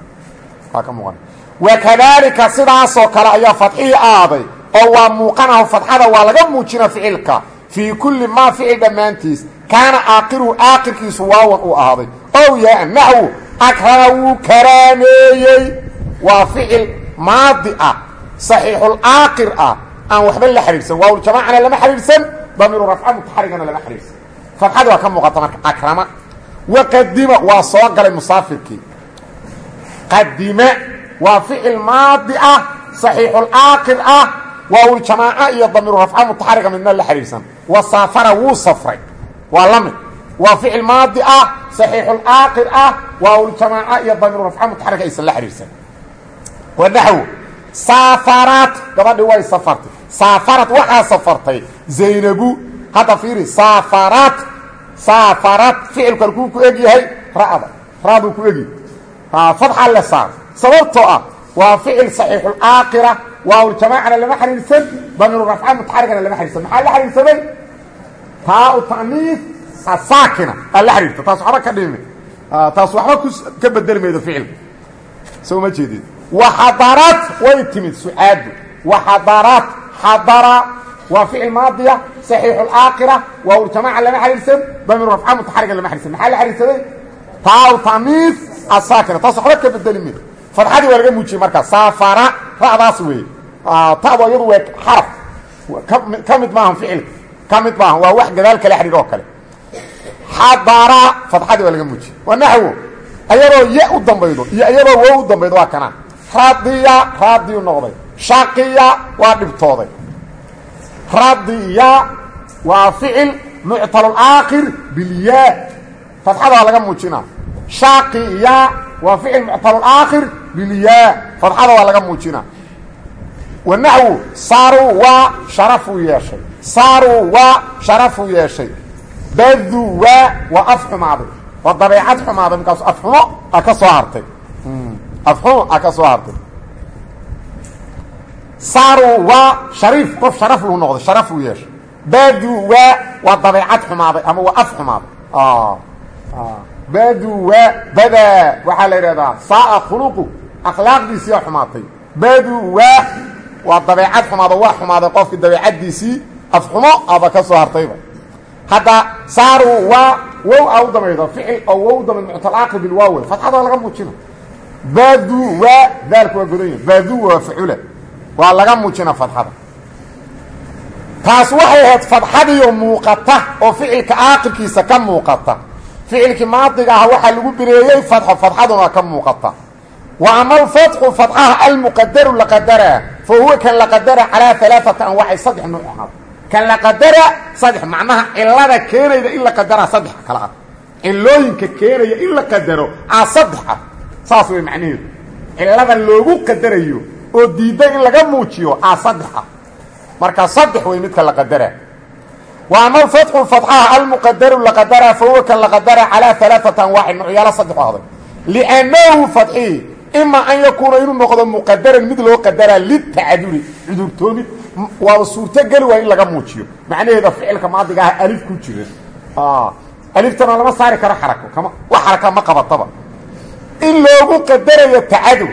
waa ka muuqana wakadaalika sidaasoo kale ayaa fadxihii aaday oo waa muuqanaho fadxada waa laga muujina ficilka. Fii kulli maa ficil dhammaantiis kaana aakiruhu aakirkiisu waawan uu ahaaday ow yaa naxwu akrama wuu karaameeyey. Waa ficil maadi ah saxiixul ah aan waxba la xidhiidsan waawljamaacana lama xidhiidsan damiiru rafca mutaxarigana lama xidhiidsan fadxadii waa ka muuqata marka akrama. Waqadima waa soo galay musaafirkii. Qadima waa ficil maadi ah saxiixul aakir ah waawljamaaca iyo damiiru rafca mutaxariga midna la xidhiidsan wasaafara wuu safray waa la mid. Waa ficil maadi ah saxiixulaakir ah waawljamaaca iyo damiiru rafca mutaxariga aysan la xidhiidsan wanaxw saafaraat gabadhii way safartay. Saafarad waxaa safartay zaynabu. Hadda fiiri saafaraat saafaraat ficilku halkuu ku eg yahay ra'da. Ra'duu ku egi. Fadxa le saar sababtoo ah waa ficil saxiixulaakira waawljamaacana lama xiriirsan damiiru rafca mutaxarigana lama xiriirsan maxaa la xiriirsaday taa u ta'niif asaakina aa la xiriirta taas waxba ka dhimi. Taas waxba ka bedeli maydo ficilka soo ma jeedid waxadarat way timid sucaadu waxadarat xadara waa ficil maadiya saxiixu laakira waawljamaaca lama xiriirsan damiiru rafca mutaxariga lama xiriirsan maxaa la xiriirsaday taa u ta'niif asaakina taas waxba ka bedeli maydo fadxadii waa laga muujiyey markaa saafara ra'daas weeye ta'do iyadu waa xaraf. Ka mid maahan ficilka ka mid maahan waa wax gadaal kala xidhiir oo kale. Xadara fadxadii waa laga muujiyey. Waa naxwo ayadoo ya u dambaydo iyo iyadoo wow u dambaydo waa kanaa radiya raadiyu noqday. Shaqiya waa dhibtooday. Radiya waa ficil muctalulaakir bilyaa. Fadxada waa laga muujinaa. Shaqiya waa ficil muctalulaakir bilyaa fadxada waa laga muujinaa wanaxwu saaruu waa sharafuu yeeshay. Saaruu waa sharafuu yeeshay. Baduwa waa af xumaaday. Waa dabeecad xumaaday markaasu afxumo a ka soo hartay. Afxumo a ka soo hartay. Saaruu waa shariif qof sharaf luu noqday sharafuu yeeshay. Baduwa waa waa akhlaaqdiisiiyaa xumaatay. Baduwa waa dabeecad xumaado waa xumaaday qofkii dabeecaddiisii afxumo aba ka soo hartayba. Hadda saaruu waa wow a u damaydo ficil oo wow damay muctalaaqi bilwaawe fadxada laga muujina baduwa daalku waa godan yahi baduwa waa facula waa laga muujina fadxada taas waxay ahayd fadxadiioo muuqata oo ficilka aaqibkiisa ka muuqata. Ficilkii maadiga ah waxaa lagu bireeyey fadxo fadxaduna ka muuqata ama alfatxu fadxaha almuqadaru laqadaraa fa huwa kan laqadara calaa alaaata anwaacay saddex nuuc ahaad kan laqadara saddex macnaha cilada keenayda in la qadaraa saddex kale ah. Cilooyinka keenaya in la qadaro aa saddex ah. Saas way macnaheedu cilada loogu qadarayo oo diidda in laga muujiyo aa saddex ah. Marka saddex way midka la qadaraa wa ama alfatxu fadxaha almuqadaru ima an yakuuna inuu noqdo muqadaran mid loo qadaraa litacaduri cudurtoomid waaba suurtogeli waa in laga muujiyo. Macnaheeda ficilka maadiga ah alif ku jira. Aliftana lama saari karo xarako. Kama wax xaraka ma qabataba. In loogu qadarayo tacadur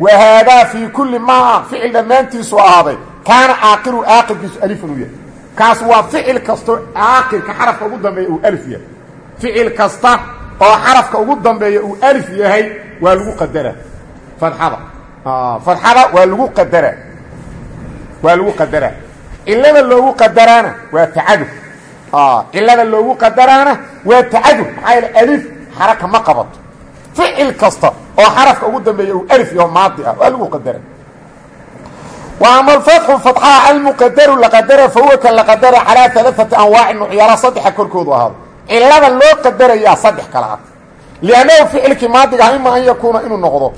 wa haadaa fii kulli maa ficil dhammaantiisu ahaaday kaana aaqiru aaqirkiisu alifan u yahay. Kaas waa ficil kasto aaqirka xarafka ugu dambeeya uu alif yahay. Ficil kasta oo xarafka ugu dambeeya uu alif yahay waa lagu qadaraa fadxada fadxada waa lagu qadaraa waa lagu qadaraa cilada loogu qadaraana waa tacadur cilada loogu qadaraana waa tacadur maxaa yaele alif xaraka ma qabato. Ficil kasta oo xarafka ugu dambeeya uu alif yaho maadi ah waa lagu qadara. Wa ama alfatxu fatxaha almuqadaru laqadara fa huwa kan laqadara calaa alaaati anwaacin nucyaala saddexa korkoodu ahaado. Cilada loo qadarayaa saddex kale ah. Liannahu ficilkii maadiga ah ima an yakuuna inuu noqdo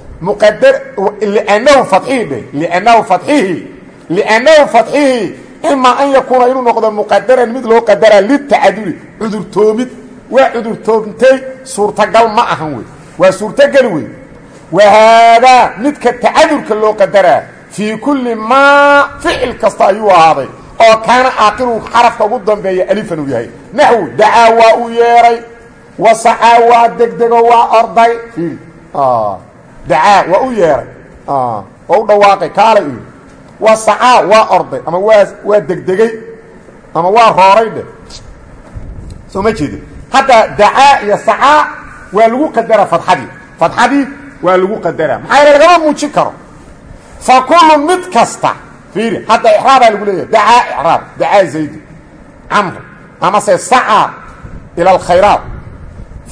liannahu fadxihi ima an yakuuna inuu noqdo muqadaran mid loo qadaraa litacaduli cudurtoomid waa cudurtoomtay suurtagal ma ahan wey waa suurtogeli wey wa haadaa midka tacadurka loo qadaraa fii kulli maa ficil kasta ayuu ahaaday oo kaana aaqiru xarafka ugu dambeeya alifan uu yahay naxwu dacaa waa uu yeedhay wasacaa waa degdego waa orday dacaa waa u yeedhay waa u dhawaaqay kaalay u wasacaa waa orday ama waa waa degdegay ama waa rooray dheh soo ma jeedin hadda dacaa iyo sacaa waa lagu qadaraa fadxadii fadxadii waa lagu qadaraa maxaa yeele lagama muujin karo fa kullu mid kasta fiiri hadda ixraabaa lagu leeyahay dacaa ixraab dacaa zaydi camr amase sacaa ila alkhayraat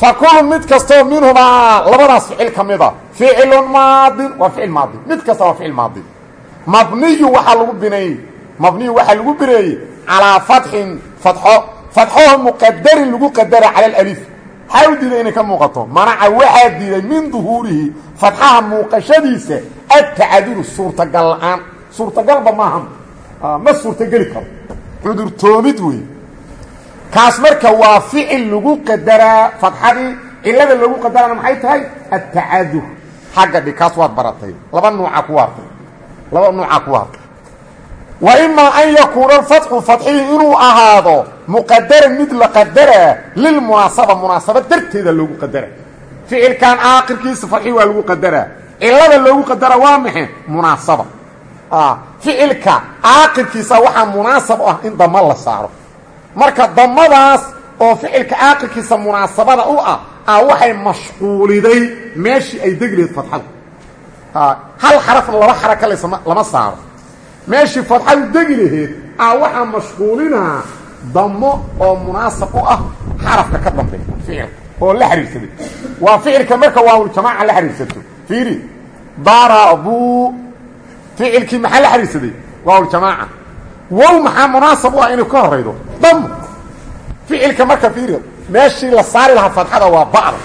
fa kullu mid kastoo minhumaa labadaas ficil ka mid a ficilun maadin waa ficil maadi. Mid kasta waa ficil maadi. Mabniyu waxaa lagu bineeyey mabniyu waxaa lagu bineeyey calaa fatxin fatxo. Fatxoho muqadarin lagu qadara cala alif maxaa u diiday inay ka muuqato. Manaca waxaa diiday min duhuurihi fatxaha muuqashadiisa adtacaduru suurtagal la'aan suurtagalba maaha ma suurtogeli karo. Cudurtoomid wey kaas marka waa ficil lagu qadaraa fatxadii cilada loogu xagga dhig kaas waad baratay. Laba nuuca ku waartay laba nuucaa ku hadla wa imaa an yakuuna alfatxu fatxihii inuu ahaado muqadaran mid la qadaraa lilmunaasaba munaasaba darteeda loogu qadara. Ficilkan aakirkiisa fatxii waa lagu qadaraa cilada loogu qadara waa maxe munaasaba. Ficilka aakirkiisa waxaa munaasab ah in dama la saaro. Marka damadaas oo ficilka aakirkiisa munaasabada u ah a waxay mashquuliday meeshii ay degi lahayd fatxadu hal xarafna laba xaraka las lama saaro. Meeshii fatxadu degi laheed a waxaa damo oo munaasab ah xarafka ka dambeeya ficilka oo la xiriirsaday. Waa ficilka marka waawuljamaaca la xiriirsato fiiri darabuu ficilkii maxaa la xiriirsaday? Waawuljamaaca wow maxaa munaasab u ah inay ka horaydo damo ficilka marka fiiri meeshii la saari lahaa fatxada waa ba'da.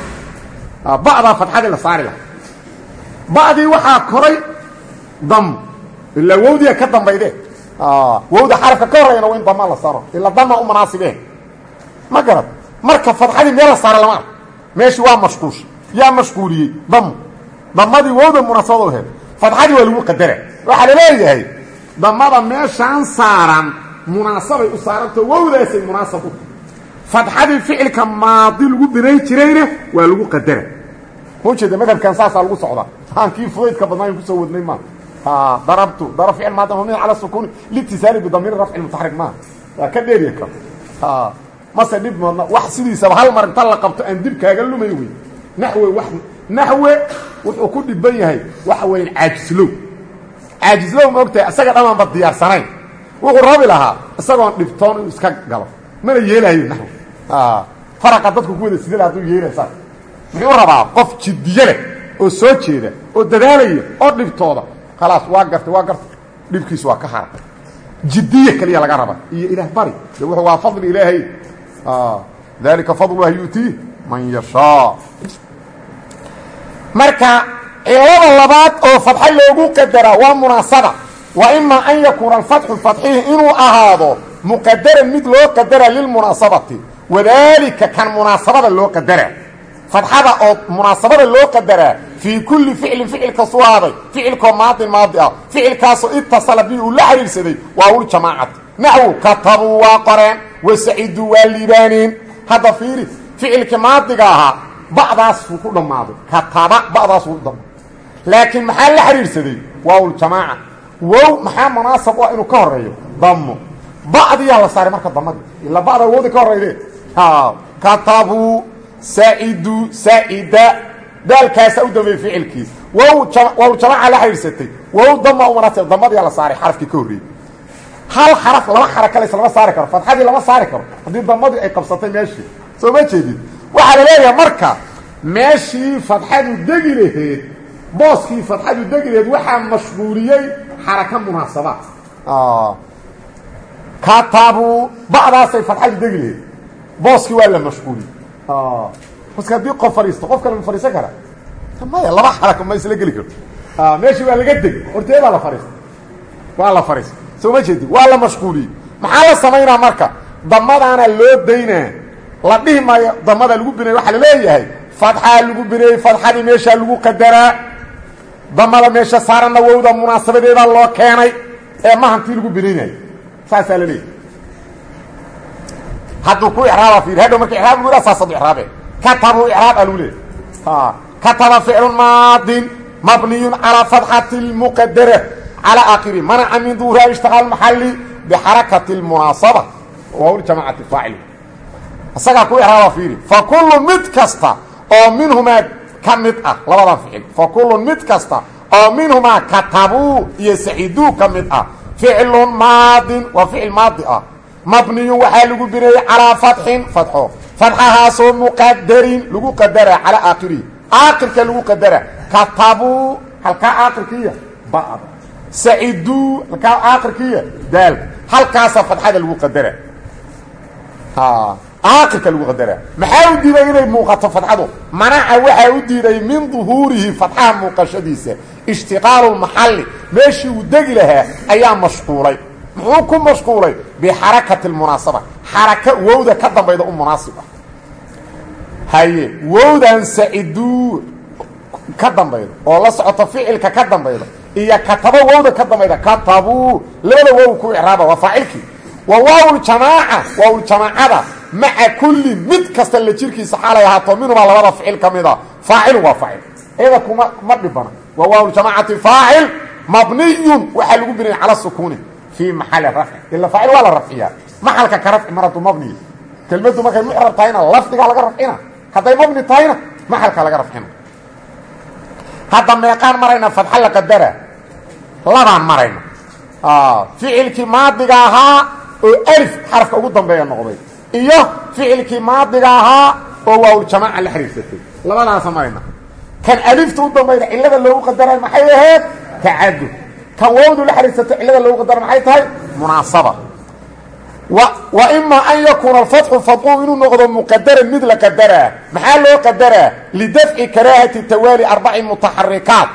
Ba'daa fatxadii la saari lahaa. Ba'dii waxaa koray dam. Ilaa wowdiia ka dambayde. Wowda xarafka ka horayana waa in dama la saaro. Ilaa dama u munaasibeen. Ma garad marka fatxadii meel la saara lama arko meeshii waa mashquusha yaa mashquuliyey. Damo damadii wowda munaasabada u heed fatxadii waa lagu qadara waxaa la leeyahay damada meeshaan saaran munaasabay u saarantao wowdaasay munaasab u fatxadii ficilka maadi lagu binay jirayna waa lagu qadara. Ma ujeeda madhabkan saasaa lagu socdaa aan kii fudaydka badnaayn ku soo wadnay maa darabtu darab ficil maadi mabni cala sukuni litisaali bidamiiri rafci mutaxrik maaha waa ka dheeriya karo mase dhib moodna wax sidiisaba hal mar inta la qabto aan dib kaaga lumay wey naxwe wa naxwe wuxuu ku dhiban yahay waxa weya caajislow. Caajislow ma ogtahay isaga dhamaanba diyaarsanayn. Wuxuu rabi lahaa isagoon dhibtoon inuu iska galo. Mana yeelaayo naxwe faraqa dadku ku wada sidala hadduu yeelay saas muxuu rabaa qof jiddiye leh oo soo jeeda oo dadaalaya oo dhibtooda khalaas waa gartay waa gartay dhibkiisu waa ka hara jiddiye keliya laga raba iyo ilaah bari wuxuu waa fadli ilaahay. Dalika fadlulah yu'tiih man yashaa. Marka cilada labaad oo fatxa loogu qadaraa waa munaasaba. Wa imaa an yakuuna alfatxu fatxihi inuu ahaado muqadaran mid loo qadara lilmunaasabati wadaalika kan munaasabada loo qadaraa fatxada oo munaasabada loo qadaraa fii kulli ficlin ficil kasuu ahaaday ficilkoo maadin maadi ah ficilkaasoo itasala bi uu la xiriirsaday waawuljamaacati naxwu katabuu waa qoreen wasaciduu waa liibaaneen hadda fiiri ficilkii maadiga ahaa ba'daasuu ku dhammaaday. Kataba ba'daasuu ku dhammaaday. Laakiin maxaa la xiriirsaday? Waawuljamaaca wow maxaa munaasab u ah inuu ka horeeyo damo ba'diyaa la saaray marka katabuu saciduu sacida daalkaasa u dambeeyey ficilkiis. Wow jamaaca la xidhiirsatay wow dama u munaasib damadiyaa la saaray xarafkii ka horreeyey hal xaraf laba xaraka lays lama saari karo. Fatxadii lama saari karo. Haddii damadii ay qabsatay meeshii. Soo ma jeedid waxaa la leeyahay marka meeshii fatxadu degi laheed booskii fatxadu degi laheed waxaa mashquuliyey xaraka munaasabaad katabu ba'daasay fatxadu degi laheed booskii waa la mashquuliyey maska haddii qof fadhiisto qof kale ma fadhiisan kara. Maya laba xaraka ma isla geli karto. Meeshii waa laga deg hortee baa la fadhiista waa la fadhiista soo ma jeedi waa la mashquuliyey maxaa la samaynaa marka? Damadaana loo daynaa. La dhihi maayo damada lagu binay waxaa la leeyahay fatxaa lagu bineeyey fatxadii meeshaa lagu qadaraa. Damada meesha saaranna wowda munaasabadeedaa loo keenay. Ee mahantii lagu binaynayo saasaa la leeyahay hadduu ku iraaba i hadhow marka iraab gu saasadu iraabe katabu iraab aluu ah le kataba ficlu maadin mabniyun calaa fatxati اlmuqadara calaa akiri manaca min duura ishtiqaal maxali bixarakati اlmunaasaba wawl jamacati faacil. Isagaa ku iraaba fiiri fa kullu mid kasta oo minhumaa ka mid ah, fa kullun mid kasta oo minhumaa katabuu iyo saxiduu ah, maadin waa ficil maadi mabniyun waxaa lagu bineeyey calaa fatxin fatxo. Fatxahaasoo muqadarin lagu qadara calaa aakhirihi aakhirka lagu qadara. Katabuu halkaa aakhirkiiya ba'da saciduu halkaa aakhirkiiya daalka halkaasa fatxada lagu qadara. Aakhirka lagu qadara. Maxaa u diiday inay muuqato fatxadu? Manaca waxaa u diiday min duhuurihi fatxaha muuqashadiisa. Ishtiqaalu maxalli. Meeshii uu degi lahaa ayaa mashquulay muxuu ku mashquulay? Bixarakati اmunaasaba xaraka wowda ka dambayda u munaasib ah haye wowdan saciduu ka dambayda oo la socoto ficilka ka dambayda iyo katabo wowda ka dambayda katabuu labada wow ku icraaba waa faacilkii. Wa waawljamaaca waawljamaacada maca kulli mid kasta la jirkiisa xaalay ahaato minhumaa labada ficil ka mida. Faacilun waa faacil. Iyada kuma ma dhibana. Wa waawljamaacati faacil mabniyun waxaa lagu binaya cala sukuuni fii maxali rafci ila faacil waa la rafciyaa maxalka ka rafci maradu mabniya kelmaddu markay mucrab tahayna lafdigaa laga rafcina hadday mabni tahayna maxalka laga rafcina hadda meeqaan marayna fadxa la qadara labaan marayna ficilkii maadiga ahaa oo alif xarafka ugu dambeeya noqday iyo ficilkii maadiga ahaa oo waawljamaaca la xiriirsatay labadaasa marayna kan alifta u dambayda cillada loogu qadaray maxay ahayd tacadud kan wowdu la xiriirsatay cillada loogu qadara maxay tahay? Munaasaba. Wa ima an yakuuna alfatxu fadqu inuu noqdo muqadaran mid la qadaraa. Maxaa loo qadaraa? Lidafci karaahati tawaali arbaci mutaxarikaat.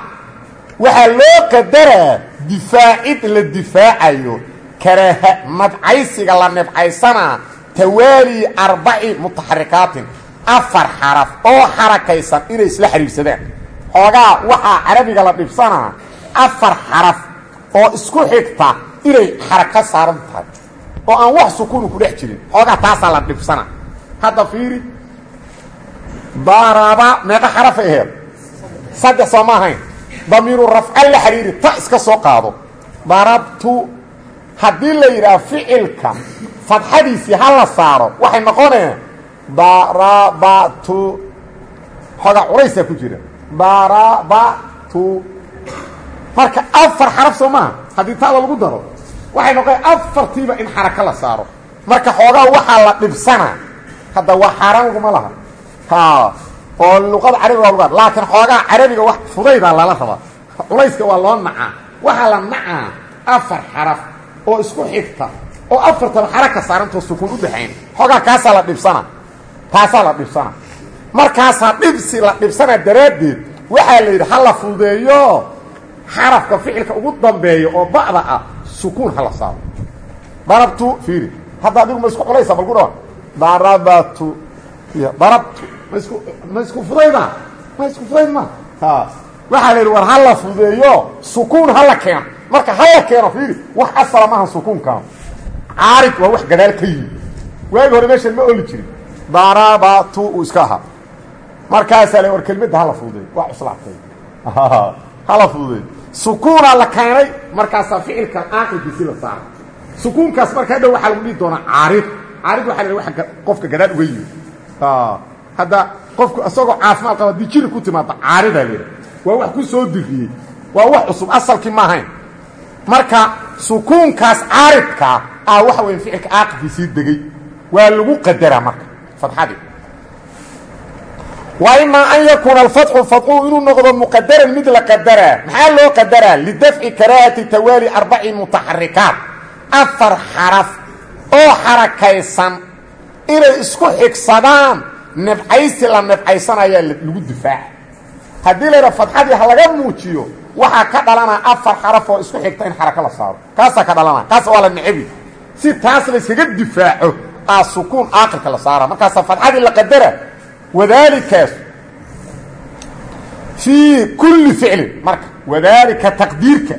Waxaa loo qadaraa difaacid la difaacayo. Karaaha nabcaysiga la nabcaysanaa tawaali arbaci mutaxarikaatin. Afar xaraf oo xarakaysan inay isla xiriirsadaan xoogaa waxaa carabiga la dhibsanaa afar xaraf oo isku xigta inay xaraka saaran tahay oo aan wax sukuunu ku dhex jirin xoogaa taasaa la dhibsana. Hadda fiiri daraba meeqa xarafay aheed saddex soo ma ahayn. Damiiru rafca la xiriiri ta iska soo qaado. Darabtu haddii la yidhaha ficilka fadxadiisii ha la saaro waxay noqonayaan darabatu xoogaa culaysaa ku jira. Darabatu marka afar xaraf soo maaha haddii taada lagu daro waxay noqon afartiiba in xarako la saaro. Marka xoogaa waxaa la dhibsanaa hadda waa xaaraan laguma laha. Oo luqada carabiga waa luqad laakiin xoogaa carabiga wax fudaydaa lala rabaa. Culayska waa loo nacaa. Waxaa la nacaa afar xaraf oo isku xigta oo afartaba xaraka saarantoo sukuun u dhaxayn xoogaa kaasaa la dhibsana. Taasaa la dhibsana. Markaasaa dhibsi la dhibsana daraaddeed waxaa la yidhi ha la fududeeyo xarafka ficilka ugu dambeeya oo ba'da ah sukuun ha la saaro. Darabtu fiiri. Hadda adigu ma isku culaysa bal ku dhawa darabatu darabtu. Ma isku ma isku fudayda ma? Isku fudayd ma? Ha waxaa la war ha la fudeeyo sukuun ha la marka ha la fiiri wax asala maaha sukuunkaan. Caarig waa wax gadaal ka yimi waagi hore meeshan ma oli jirin. Darabatu iska ahaa. Markaasaa la war kelmadda hala fududeeyo waa cuslaatay *laughs* hala fududeeyo sukuunaa la keenay markaasaa ficilka aaqilkiisi la saaray. Sukuunkaas marka hadhow waxaa lagu dhihi doonaa caarid. Caarid waxa la wa qofka gadaal uga yimi hadda qofku isagoo caafimaad qaba haddii jiri ku timaado caaridaa leha waa wax ku soo diriyey. Waa wax cusub. Asalkii ma ahayn. Marka sukuunkaas caaridkaa ah waxa weya ficilka aaqilkiisii degey waa lagu qadaraa marka. Fadxadii wa imaa an yakuuna alfatxu fadxu inuu noqdo muqadaran mid la qadaraa maxaa loo qadaraa lidafci karaahati tawaali arbaci mutaxarikaat afar xaraf oo xarakaysan inay isku xigsadaan. Nabcaysi la nabcaysanayaa lagu difaaca haddii la yidhaha fadxadii ha laga muujiyo waxaa ka dhalanaa afar xaraf oo isku xigta in xarako la saaro. Kaasaa ka dhalanaa kaas waa la necabi si taas la yskaga difaaco aa sukuun aaqilka la saara. Markaasaa fadxadii la wadaalikaas fii kulli ficlin. Marka wadaalika taqdiirka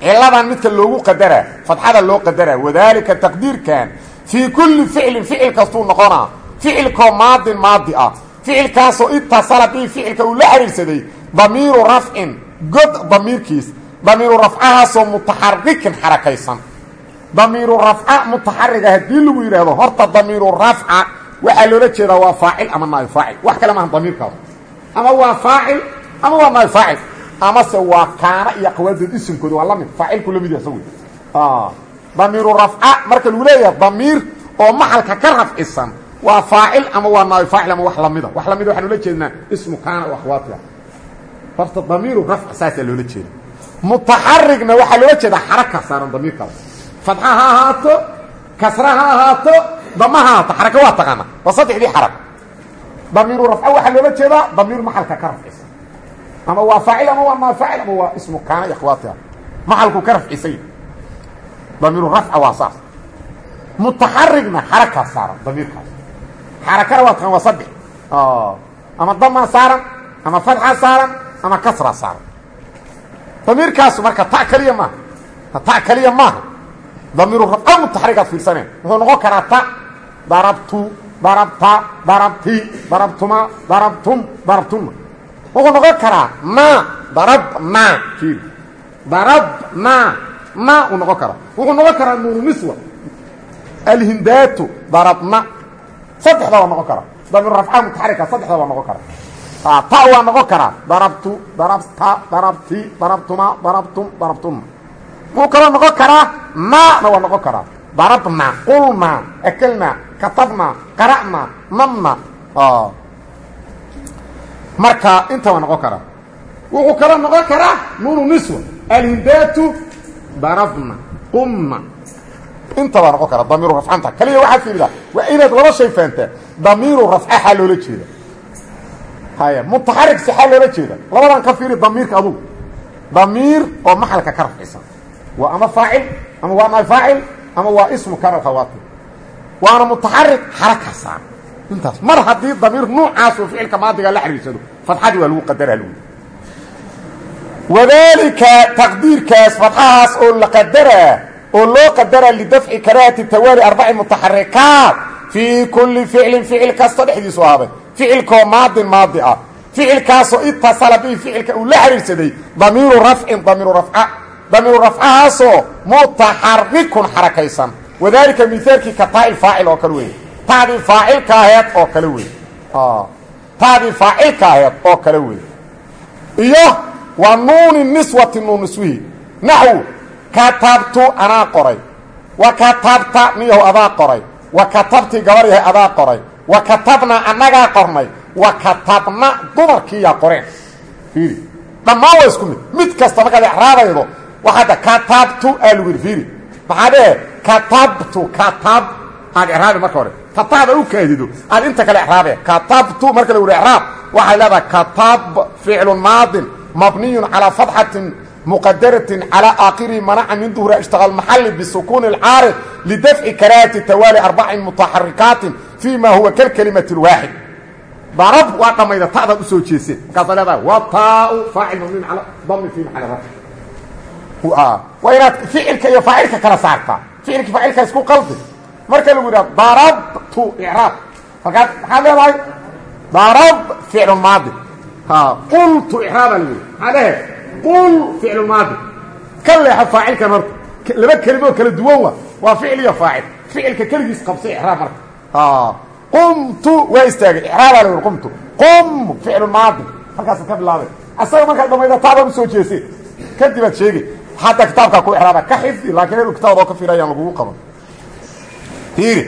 ciladan midka loogu qadaraa fadxada loo qadaraa wadaalika taqdiirkan fii kulli ficlin ficil kastuu noqonaa ficilkoo maadin maadi ah ficilkaasoo itasala bii ficilka uu la xiriirsaday damiiru rafcin god damiirkiis damiiru rafcahaasoo mutaxarikin xarakaysan. Damiiru rafca mutaxariga haddii lagu yidhaahdo horta damiiru rafca waxaa loola jeedaa waa faacil ama naay faacil? Wax kale maaha damiirkaas ama waa faacil ama waa naay faacil. Amase waa kaana iyo aqwaadood isimkooda waa la mid faacilku la mid yaha sawi damiiru rafca marka lagu leeyahay damiir oo maxalka ka rafcisan waa faacil ama waa naay faacil ama wax lamida wax lamida waxaan ula jeednaa ismu kaana o akhwaatiha horta damiiru rafc saasaa loola jeeda mutaxarigna waxaa loola jeedaa xaraka saaran damiirkaas fadxa ha ahaato kasra ha ahaato dama ha ahaato xaraka waa taqaana waa saddexdii xarag damiiru rafca waxaa loola jeedaa damiir maxalka ka rafcisan ama waa faacil ama waa naay faacil ama waa ismu kaana iyo akhwaatiha maxalku ka rafcisay damiiru rafca waa saas. Mutaxarigna xarakaa saaran damiirkaas. Xarakana waa taqaan waa saddex. Ama damaa saaran ama fadxa saaran ama kasraa saaran. Damiirkaasu marka ta keliya maaha. Ta keliya maaha. Damiiru rafca mutaxarigaad fiirsaneen. Wuxuu noqon karaa ta darabtu darabta darabti darabtuma darabtum darabtuma wuxuu noqon karaa ma darabna fiir darabna na uu noqon karaa wuxuu noqon karaa nuunu niswa alhindaatu darabna saddexda waa noqon karaa damiiru rafca mutaxarika saddexda waa noqon karaa ta waa noqon karaa darabtu darabta darabti darabtuma darabtum darabtuma wuxuu kaloo noqon karaa maana waa noqon karaa darabna qulna akelna katabna qara'na namna marka inta waa noqon karaa wuxuu kaloo noqon karaa nuunu niswa alhindaatu darabna qumna inta baa noqon karaa damiiru rafcanta kaliya waxaad fiiridaa waa inaad laba shay fahantaa damiiru rafcaxaa loola jeeda haya mutaxarig sixaa loola jeeda labadan ka fiiri damiirka adugu. Damiir oo maxalka ka rafcisan waa ama faacil ama waa naay faacil ama waa ismu kana khawaatir waana mutaxarig xaraka saar intaas mar haddii damiir nuucaas oo ficilka maadiga la xiriirsado fadxadii waa lagu qadara lagu wadaalika taqdiirkaas fadxahaas oo la qadaraa oo loo qadaraa lidafci karaahati tawaali arbaci mutaxarikaat fii kulli ficlin ficil kasta dhexdiisu ahaaday ficilkoo maadin maadi ah. Ficilkaasoo itasala bihi ficilka uu la xiriirsaday damiiru rafcin damiiru rafca damiiru rafcahaasoo mutaxarikun xarakaysan. Wadaalika mihaalkii ka taai faacil oo kale wey taadii faacilka aheed oo kale wey taadii faacilka aheed oo kale wey iyo wa nuuni niswati nuun niswihi. Naxwu katabtu anaa qoray. Wa katabta niyahu adaa qoray. Wa katabti gabar yahay adaa qoray. Wa katabna annagaa qornay. Wa katabna dumarkiiyaa qoreen. Dhammaan waa isku mid. Mid kasta markaad ecraabaydo waaad katabtu alwirfiri. Maxaa dhee katabtu katab. Aad eraabi marka hore. Kataaba u kaadido aad inta kale eraabe katabtu marka la wado eraab waxay leedahay katab ficlu maadin mabniyun calaa fatxatin muqadaratin calaa aakirihi manaca min duhra ishtaal maxali bisukuuni اlcaarif lidafci karaahati tawaali arbacin mutaxarikaatin fii ma huwa kalkelimati اlwaaxid darab waa dhammayda ta'daad u soo jeeseen. Markaasaa leedahay wataau faacil mabniyun ala dami fi maali raf waa inaad ficilka iyo faacilka kala saartaa. Ficilka faacilka isku qaldi. Marka lagu yidhaha darabtu icraab markaas maxaad leedahay? Darab ficlu maadi. Qultu icraaba lagu yidhi. Maxaa lehe qul ficlu maadi. Ka leexo faacilka marka. Laba kelimood kala duwan wa waa ficil iyo faacil ficilka keligiis qabsay icraab marka. Qumtu waa istaagay. Icraabaa la yidhi qumtu. Qum ficlu maadi. Markaasaad ka bilaabay. Asaga markaad dhamayda taaba u soo jeesay kadib aad sheegay hadda kitaabkaa ku ixraaba ka xifdi laakiin inu kitaabadoo ka fiirayaan lagugu qaban fiiri.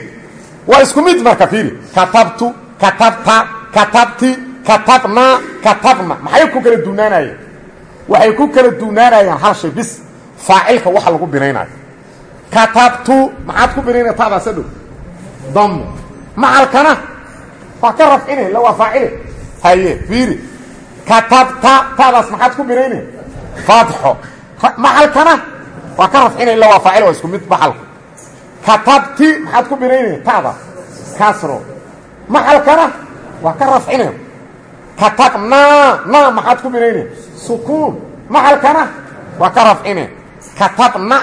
Waa isku mid marka fiiri. Katabtu katabta katabti katabna katabna. Maxay ku kala duunaanayeen waxay ku kala duunaanayaan hal shay bis. Faacilka waxa lagu binaynayo katabtu maxaad ku binaynaya taadaasa dhow damu macalkana waa ka rafcine la waa faacile haye fiiri. Katabta taadaas maxaad ku binaynaya faatxo macalkana waa ka rafcine la waa faacile waa isku mid macalku katabti maxaad ku binaynaya taadaas kasro. Macalkana waa ka rafcine katabna na maxaad ku binaynaya sukuun. Maxalkana? Waa ka rafcine katabna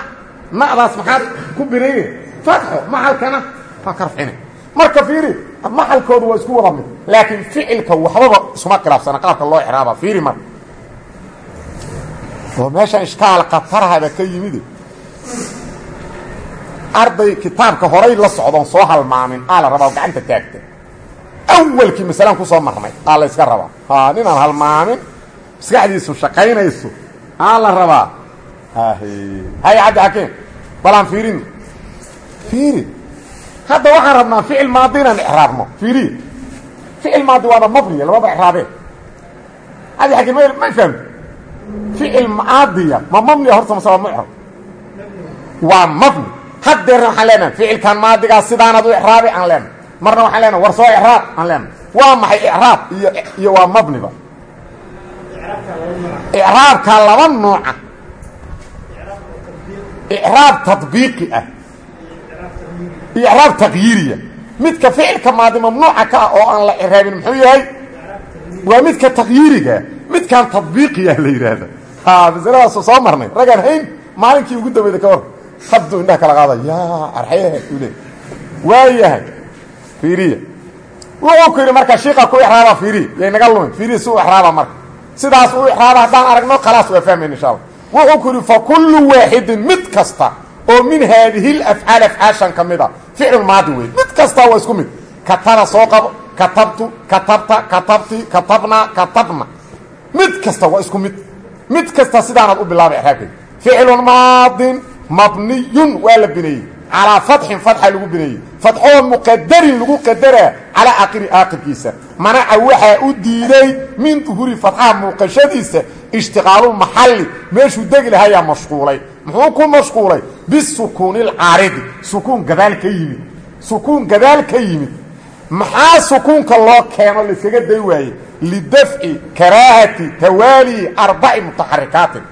na'daas maxaad ku binayne fatxo. Maxalkana? Waa ka rafcine marka fiiri maxalkoodu waa isku wada mid. Laakiin ficilka waxbaba isuma khilaafsana qaabka loo ixraaba. Fiiri marka oo meeshan ishkaal katarhaba ka yimid. Arday kitaabka horay la socdoon soo halmaamin aa la rabaa gacanta taagta awalkii masalaan ku soo marnay aa la yska rabaa. Ninaan halmaamin maskaxdiisu shaqaynayso. Aa la rabaa hay cabdi xakiim balaan fiirin fiiri? Hadda waxaan rabnaa ficil maadi inaan ixraabno fiiriy ficil maadi waaba mabniya lababa ixraabeen cabdi xakiim ma fahamto ficil maadiya ma mabniya horta mase waa mucrab waa mabni. Haddeerna waxaan leenahay ficilkan maadigaa sidaanaad u ixraabi aan leenahay. Marna waxaan leenahay war soo ixraab aan leenahay. Waa maxay ixraab iyo iyo waa mabniba icraabka laba nooca icraab tadbiiqi ah. Iyo icraab taqyiiriya midka ficilka maadi mamnuuca ka ah oo aan la icraabin muxuu yahay waa midka taqyiiriga midkan tadbiiqiya la yidhaahda masaladaasoo soo marnay. Ragaan hayn maalinkii ugu dambeyda ka hor. Hadduu indhaha kala qaada. Yaa arxayahe uu leey waayahay fiiriya wuxuu ku yidhi marka shiiqa ku ixraaba fiiriya yay naga lumin fiiriya si u ixraaba marka. Sidaas u ixraaba haddaan aragno khalaas waa fahmayna insha allah wuxuu ku yidhi fa kullu waaxidin mid kasta oo min haadihi lafcaal afcaashan ka mid a ficlu maadi wey mid kastaa waa isku mid. Katana soo qabo katabtu katabta katabti katabna katabna. Mid kasta waa isku mid. Mid kasta sidaanaad u bilaabay ixraabkeeda ficlun maadin mabniyun waa la bineeyey. Calaa fatxin fatxa lagu bineeyey. Fatxoo muqadarin lagu qadaraa calaa aqiri aaqirkiisa manaca waxaa u diiday min duhuri fatxaha muuqashadiisa ishtiqaalulmaxalli meeshuu degi lahayaa mashquulay. Muxuu ku mashquulay? Bisukuuni lcaaridi sukuun gadaal ka yimid. Sukuun gadaal ka yimid maxaa sukuunka loo keeno layskaga day waaye lidafci karaahati tawaaliyi arbaci mutaxarikaatin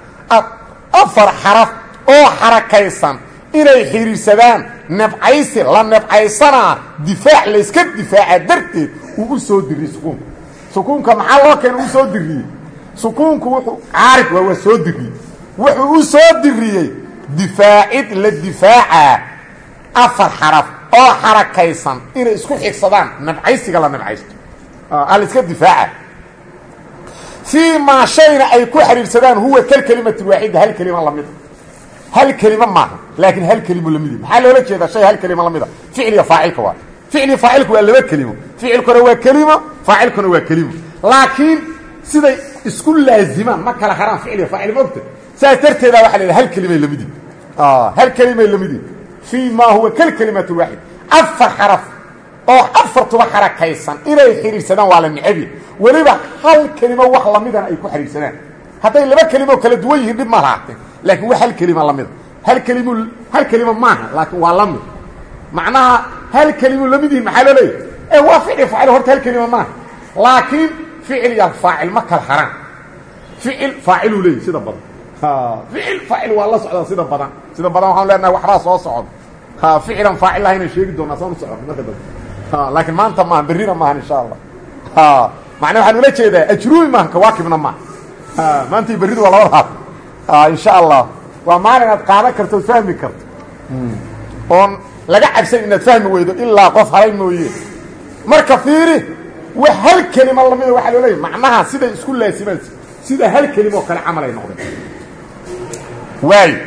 afar xaraf oo xarakaysan inay xidhiirsadaan nebcaysi la nebcaysanaa difaac layska difaaca darteed uu u soo diriyey sukuunka. Sukuunka maxaa loo keena u soo diriyey? Sukuunku wuxuu caarid waa waa soo diriyey. Wuxuu u soo diriyey difaacid la difaacaa afar xaraf oo xarakaysan inay isku xigsadaan nabcaysiga la nabcaysto a la iska difaaca. Fii maa shayna ay ku xidhiirsadaan huwa kal kelimati waaxida hal kelima lamida hal kelima maaha laakiin hal kelimo lamidi maxaa loola jeedaa shay hal kelima lamida ficliga faacilka waa. Ficliga faacilka waa laba kelimo ficilkuna waa kelimo faacilkuna waa kelimo laakiin siday isku laazimaan ma kala haraan ficliga faacil mogta saas darteeda waxa la yidhaha hal kelimay lamidi hal kelimay lamidi fii maa huwa kal kelimati waaxid afar xaraf oo afartuba xarakaysan inay xidhiirsadaan waa la necabi weliba hal kelimo wax lamidan ay ku xidhiirsadaan hadday laba kelimo kala duwan yihiin dhib ma lahaatee. Laakiin wax hal kelima lamida hal kelimo hal kelimo maaha laakiin waa la mid macnaha hal kelimo la mid yihiin maxaa loo leeyahy ee waa ficil faacil horta hal kelima maaha. Laakiin ficil ya faacil ma kala haraan. Ficil faaciluu leeyahy sida badan. Ficil faacil waa la socdaa sida badan. Sida badan waxaan leenahay waxbaa soo socda ficilan faacil lahayna sheegi doonaa saan u socon marka dambe laakiin maanta maaha berrina maahan insha allah macnaa waxaan ula jeedaa ajruumi maaha kawaakibna maaha maanta iyo berridu waa labada haaf insha allah waa maalin aad qaadan karto od fahmi karto. Oon laga cabsan inaad fahmi weydo ilaa qof halay mooye. Marka fiiri wa hal kelima lamida waxaa loo leeyahy macnaha siday isku laasimaan sida hal kelimo kale camal ay noqdeen. Waayo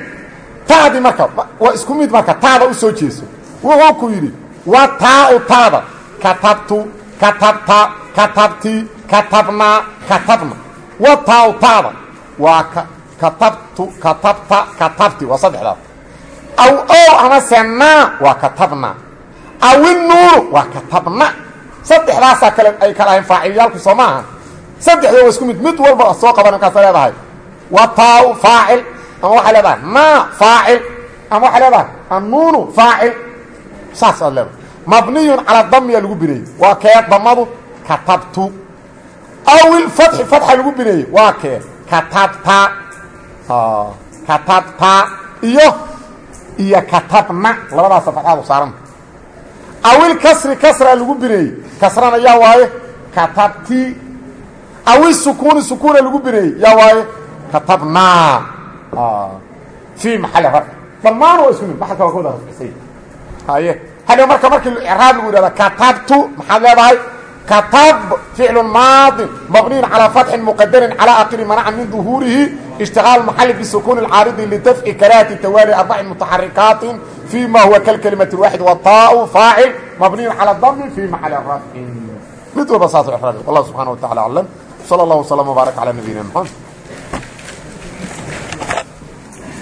taadii marka waa isku mid marka taada u soo jeeso. Wuxuu ku yidhi wa taa-u taada katabtu katabta katabti katabnaa katabna. Wa taa-u taada waa katabtu katabta katabti waa saddexdaas. Aw ow amase naa waa katabna. Awinuuru waa katabna. Saddexdaasaa kale ay kala ahayn faacilyaalku soo maaha. Saddexdoo waa isku mid mid walba soo qaban markaasa leedahay. Wa taa-u faacil ama waxaa leedahay naa faacil ama waxaa leedahay annuunu faacil. Saas aad leedahay mabniyun calaa damiya lagu bineeyey. Waa kee? Damadu katabtu. Awil fatxi fatxa lagu bineeyey. Waa kee? Katabta. Katabta. Iyo iyo katabna. Labadaasa fatxaadu saaranta awil kasri kasraa lagu bineeyey. Kasrana yaa waaye katabti. Awil sukuuni sukuuna lagu bineeyey. Yaa waaye katabnaa fii maxali rafci dhammaan waa isku mid maxalka waa kooda rafcisay haye hadhow marka markii icraab lagu yidhahda katabtu maxaad leedahay katab ficlu maadin mabniyun calaa fatxin muqadarin calaa aqiri manaca min duhuurihi ishtiqaal maxali bisukuuni اlcaaridi lidafci karaahati tawaali arbaci mutaxarikaatin fii ma huwa kalkelimati waaxid wataau faacil mabniyun calى dami fii maxali rafcin mid walba saas icraabi wallah subxana wa tacala aclam salى اllah wslm wbaarak calى nabiyina mxamed